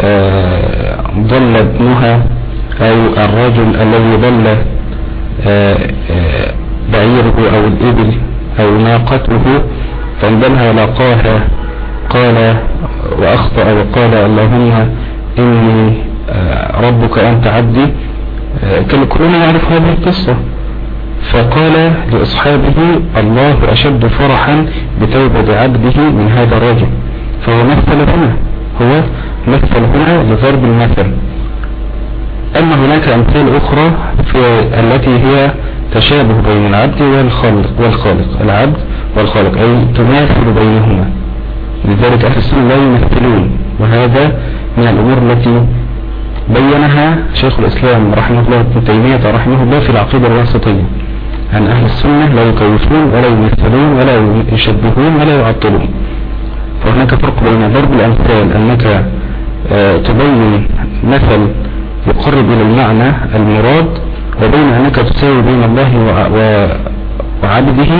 آه، ضل ابنها أو الرجل الذي ضل آه، آه، بعيره أو الإبل أو ناقته فعندما لاقاها قال وأخطأ وقال اللهم إني آه، ربك أنت عبدي. آه، كلنا يعرف هذه القصة. فقال لأصحابه الله أشد فرحا بتوبة عبده من هذا الرجل. فهو مثل هنا هو مثل هنا لضرب المثل. أما هناك أمثال أخرى في التي هي تشابه بين العبد والخالق والخالق العبد والخالق أي تماثل بينهما. لذلك أهل السنة لا يمثلون وهذا من الأمور التي بينها شيخ الإسلام رحمه الله ابن تيمية رحمه الله في العقيدة الواسطية. عن أهل السنة لا يكيفون ولا يمثلون ولا يشبهون ولا يعطلون. فهناك فرق بين ضرب الأمثال أنك آه، تبين مثل يقرب إلى المعنى المراد وبين أنك تساوي بين الله وعبده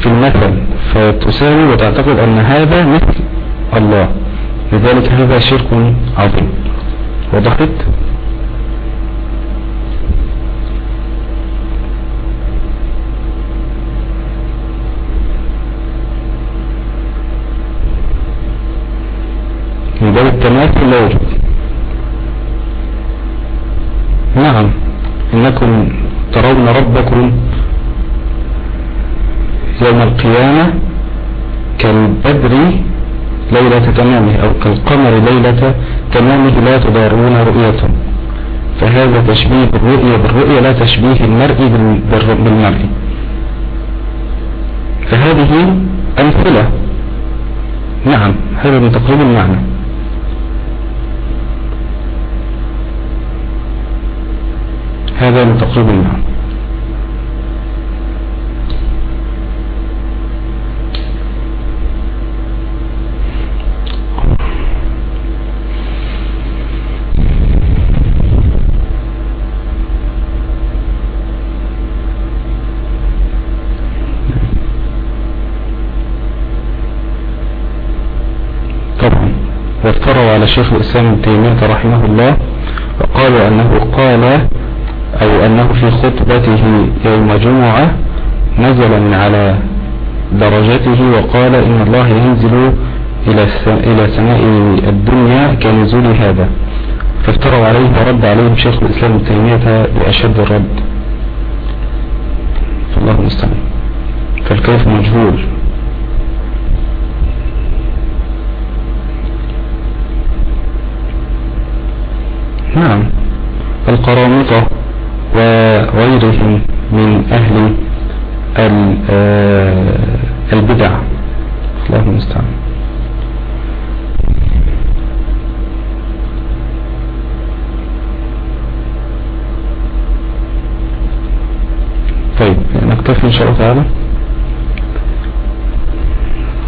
في المثل فتساوي وتعتقد أن هذا مثل الله. لذلك هذا شرك عظيم. وضحت من باب التماثل لا يوجد. نعم إنكم ترون ربكم يوم القيامة كالبدر ليلة تمامه أو كالقمر ليلة تمامه لا تضارون رؤيته فهذا تشبيه الرؤية بالرؤية لا تشبيه المرء بالمرء. فهذه أمثلة. نعم هذا من تقريب المعنى. هذا من تقريب المعنى طبعا وافتروا على شيخ الإسلام ابن تيمية رحمه الله وقالوا أنه قال أو أنه في خطبته يوم جمعة نزل من على درجته وقال إن الله ينزل إلى سماء الدنيا كنزول هذا. فافتروا عليه ورد عليهم شيخ الإسلام ابن تيمية بأشد الرد. فالله المستعان. فالكيف مجهول. نعم. القرامطة وغيرهم من أهل آه، البدع. الله المستعان. طيب نكتفي إن شاء الله تعالى.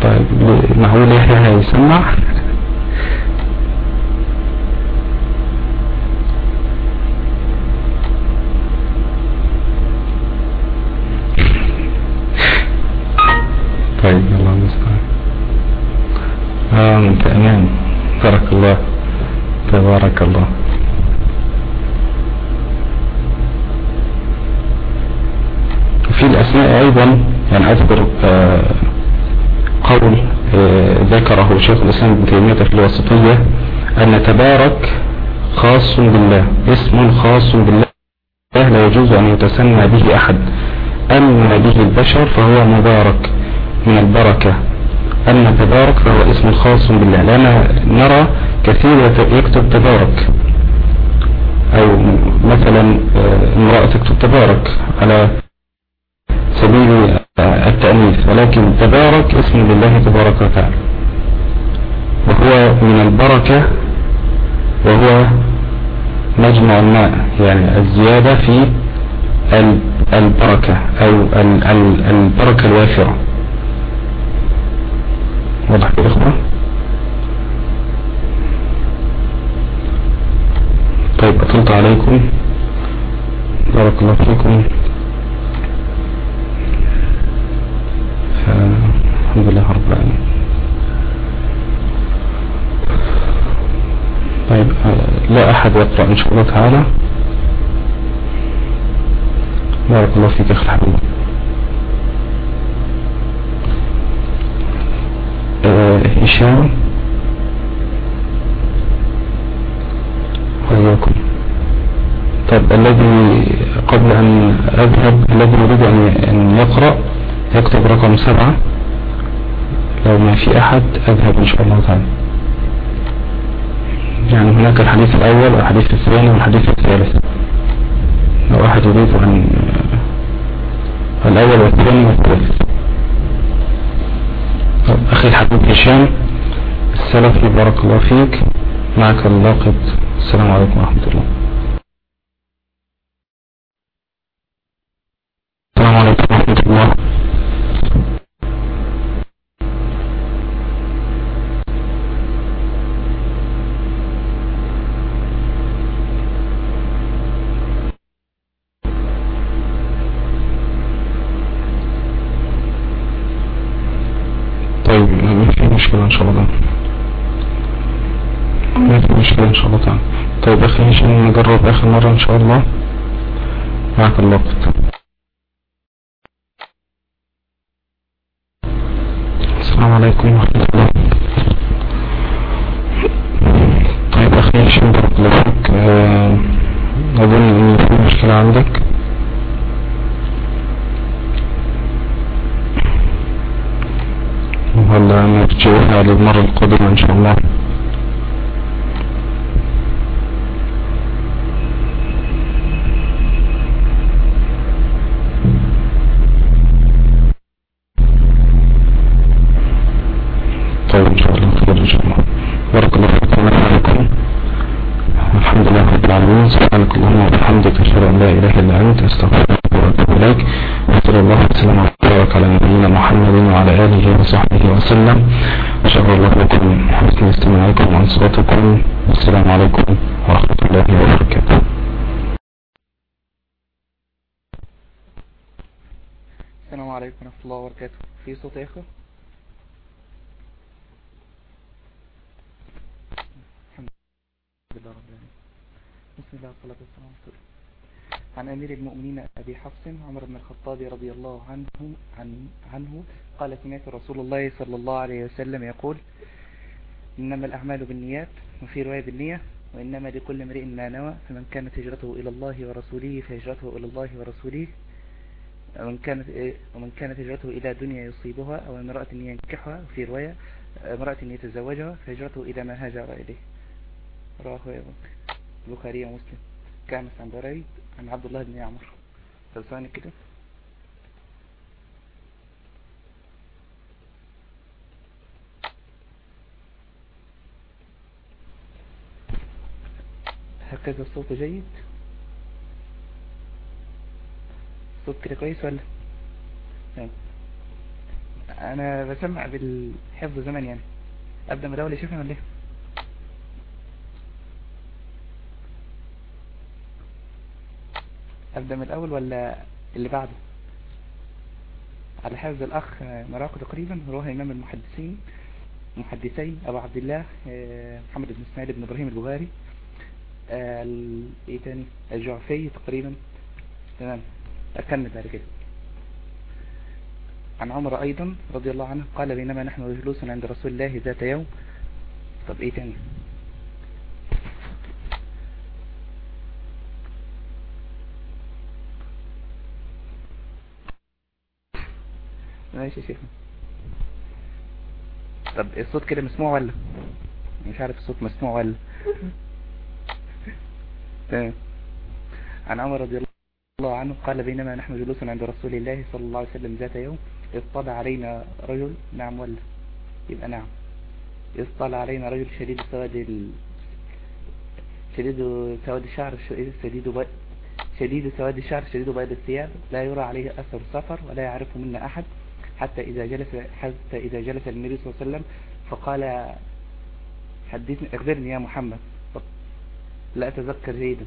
طيب معقول يحيى هيسمع طيب الله المستعان آه تأمين بارك الله تبارك الله في الأسماء أيضا يعني أذكر آه قول آه ذكره شيخ الإسلام ابن تيمية في الوسطية أن تبارك خاص بالله اسم خاص بالله لا يجوز أن يتسمى به أحد. أما به البشر فهو مبارك من البركة. أما تبارك فهو اسم خاص بالله. لأن نرى كثير يكتب تبارك. أو مثلا امرأة تكتب تبارك على سبيل التأنيث ولكن تبارك اسم لله تبارك وتعالى. وهو من البركة وهو مجمع الماء يعني الزيادة في البركة أو البركة الوافرة. واضح يا إخوة؟ طيب أطلت عليكم. بارك الله فيكم. الحمد لله رب العالمين. طيب لا أحد يقرأ إن شاء الله تعالى. بارك الله فيك أخي الحبيب. هشام وإياكم. طب الذي قبل أن أذهب الذي يريد أن يقرأ يكتب رقم سبعة. لو ما في أحد أذهب إن شاء الله تعالى يعني هناك الحديث الأول والحديث الثاني والحديث الثالث. لو أحد يريد أن الأول والثاني والثالث. أخي الحبيب هشام السلفي بارك الله فيك. معك اللاقط السلام عليكم ورحمة الله. مرة إن شاء الله. معك الوقت السلام عليكم ورحمة الله. طيب أخي عشان بارك الله فيك أظن إن في مشكلة عندك. ولا نرجعها للمرة القادمة إن شاء الله. عليكم ورحمة الله وبركاته. في صوت يا اخوة الحمد لله رب العالمين. بسم الله والصلاة والسلام على رسول. عن أمير المؤمنين أبي حفص عمر بن الخطاب رضي الله عنه عن عنه قال سمعت رسول الله صلى الله عليه وسلم يقول إنما الأعمال بالنيات وفي رواية بالنية وإنما لكل امرئ ما نوى فمن كانت هجرته إلى الله ورسوله فهجرته إلى الله ورسوله. ومن كانت ومن كانت هجرته إلى دنيا يصيبها أو امرأة ينكحها في رواية امرأة يتزوجها فهجرته إلى ما هاجر إليه. رواه البخاري ومسلم. كان عن بريد عن عبد الله بن عمر طب كده. هكذا الصوت جيد. الصوت كده كويس ولا؟ تمام. أنا بسمع بالحفظ زمان يعني. أبدأ من الأول يا شيخنا ولا إيه؟ أبدأ من الأول ولا اللي بعده؟ على حفظ الأخ مراقه تقريبا رواه إمام المحدثين محدثين أبو عبد الله آه، محمد بن إسماعيل بن إبراهيم البخاري آه، إيه تاني؟ الجعفي تقريبا. تمام. اكمل بعد كده عن عمر أيضا رضي الله عنه قال بينما نحن جلوس عند رسول الله ذات يوم. طب إيه تاني؟ ماشي يا شيخنا طب الصوت كده مسموع ولا؟ مش عارف الصوت مسموع ولا. [LAUGHS] تمام. عن عمر رضي الله عنه قال بينما نحن جلوس عند رسول الله صلى الله عليه وسلم ذات يوم اطلع علينا رجل نعم ولا؟ يبقى نعم. اطلع علينا رجل شديد سواد ال... شديد سواد الشعر شديد ب... شديد سواد الشعر شديد بيض الثياب. لا يرى عليه أثر سفر ولا يعرفه منا أحد حتى إذا جلس حتى إذا جلس النبي صلى الله عليه وسلم فقال حدثني أخبرني يا محمد. لا أتذكر جيدا.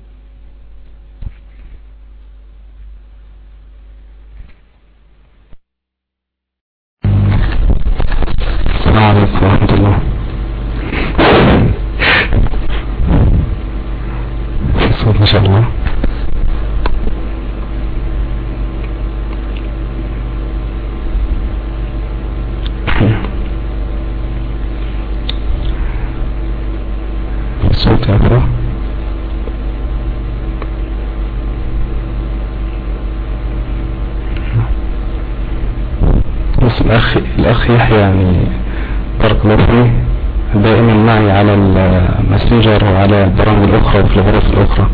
على البرامج الأخرى وفي الغرف الأخرى.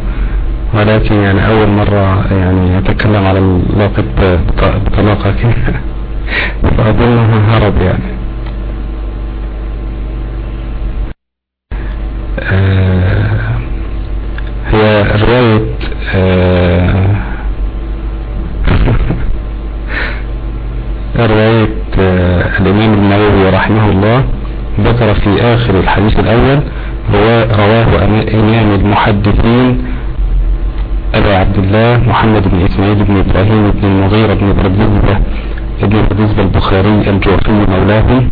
ولكن يعني أول مرة يعني أتكلم على اللاقب بطلاقة كده. [LAUGHS] فأظنها هرب يعني. آه، هي رواية آه، [LAUGHS] رواية آه، الإمام النووي رحمه الله ذكر في آخر الحديث الأول رواه إمام المحدثين أبا عبد الله محمد بن إسماعيل بن إبراهيم بن المغيرة بن بردزبة ابن بردزبة البخاري الجوفي مولاه.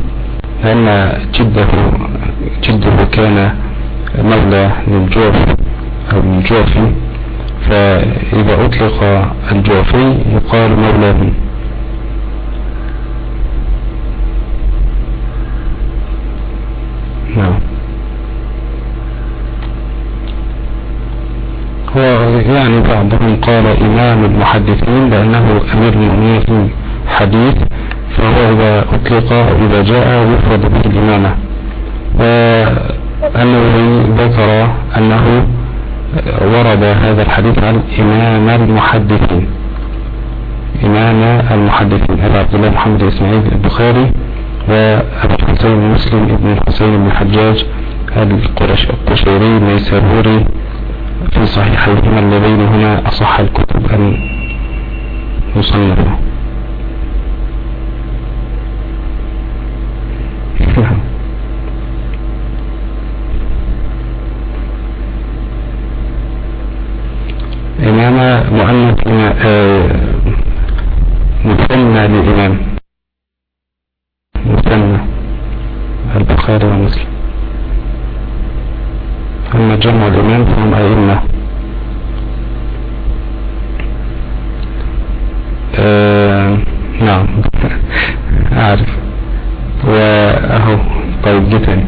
لأن جده جده كان مولى للجوف أو الجوفي فإذا أطلق الجوفي يقال مولاه نعم. هو يعني بعضهم قال إمام المحدثين لأنه أمير المؤمنين في حديث فهو إذا أطلق إذا جاء يفرد به الإمامة. والنووي ذكر أنه ورد هذا الحديث عن إمام المحدثين. إمام المحدثين هذا عبد الله محمد إسماعيل البخاري وأبو الحسين مسلم ابن الحسين بن الحجاج القشيري النيسابوري في صحيحيهما اللذين هنا أصح الكتب أن يصنفوا إمام مؤنث آه، مثنى لإمام مثنى البخاري ومسلم. أما جمع الإمام فهم أئمة. آه نعم. [LAUGHS] أعرف وأهو طيب جدا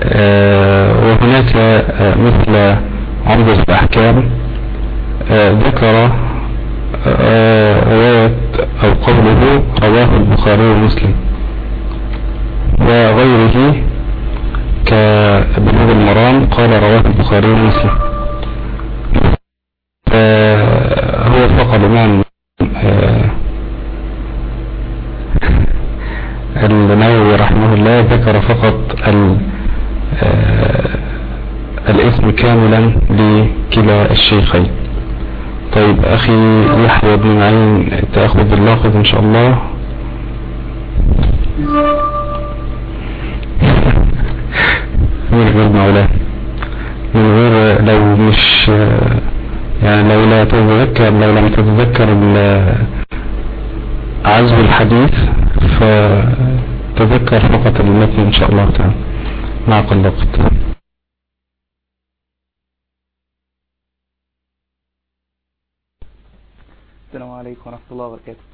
آه وهناك آه مثل عمدة الأحكام. الشيخين طيب أخي يحيى بن معين تأخذ اللاخذ إن شاء الله. [LAUGHS] من غير مولاه من غير لو مش يعني لو لا تتذكر لو لم تتذكر عزو الحديث فتذكر فقط المتن إن شاء الله تعالى. مع كل وقت السلام عليكم ورحمة الله وبركاته.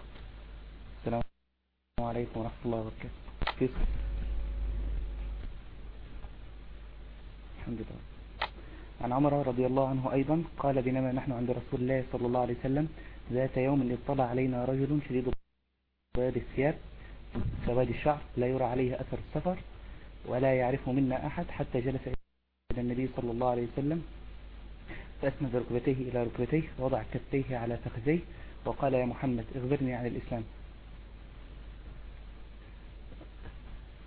السلام عليكم ورحمة الله وبركاته. كيف؟ الحمد لله. عن عمر رضي الله عنه أيضا قال بينما نحن عند رسول الله صلى الله عليه وسلم ذات يوم اطلع علينا رجل شديد بياض الثياب سواد الشعر لا يرى عليه أثر السفر ولا يعرفه منا أحد حتى جلس إلى النبي صلى الله عليه وسلم فأسند ركبتيه إلى ركبتيه ووضع كفتيه على فخذيه وقال يا محمد اخبرني عن الإسلام.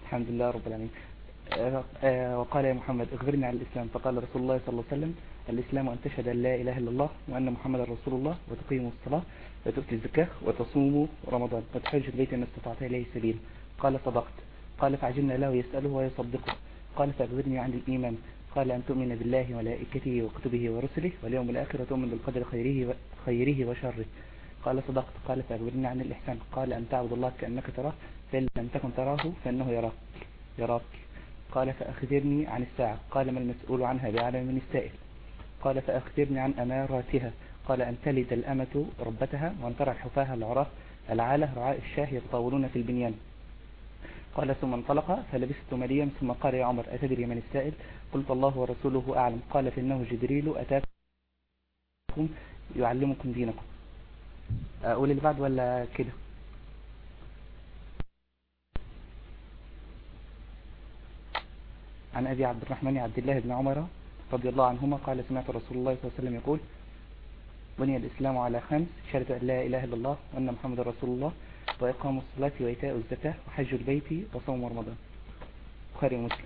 الحمد لله رب العالمين. وقال يا محمد اخبرني عن الإسلام. فقال رسول الله صلى الله عليه وسلم الإسلام أن تشهد أن لا إله إلا الله وأن محمد رسول الله وتقيم الصلاة وتؤتي الزكاة وتصوم رمضان. وتحج البيت أن استطعت إليه سبيل. قال صدقت. قال فعجلنا له يسأله ويصدقه. قال فأخبرني عن الإيمان. قال أن تؤمن بالله وملائكته وكتبه ورسله واليوم الآخر وتؤمن بالقدر خيره خيره وشره. قال صدقت قال فأخبرني عن الإحسان. قال أن تعبد الله كأنك تراه فإن لم تكن تراه فإنه يراك يراك. قال فأخبرني عن الساعة. قال ما المسؤول عنها بعلم من السائل؟ قال فأخبرني عن أماراتها. قال أن تلد الأمة ربتها وأن ترى الحفاة العراة العالة رعاء الشاه يتطاولون في البنيان. قال ثم انطلق فلبست مليا ثم قال يا عمر أتدري من السائل؟ قلت الله ورسوله أعلم. قال فإنه جبريل أتاكم يعلمكم دينكم. أقول اللي بعد ولا كده؟ عن أبي عبد الرحمن عبد الله بن عمر رضي الله عنهما قال سمعت رسول الله صلى الله عليه وسلم يقول بني الإسلام على خمس شهادة أن لا إله إلا الله وأن محمد رسول الله وإقام الصلاة وإيتاء الزكاة وحج البيت وصوم رمضان. بخاري ومسلم.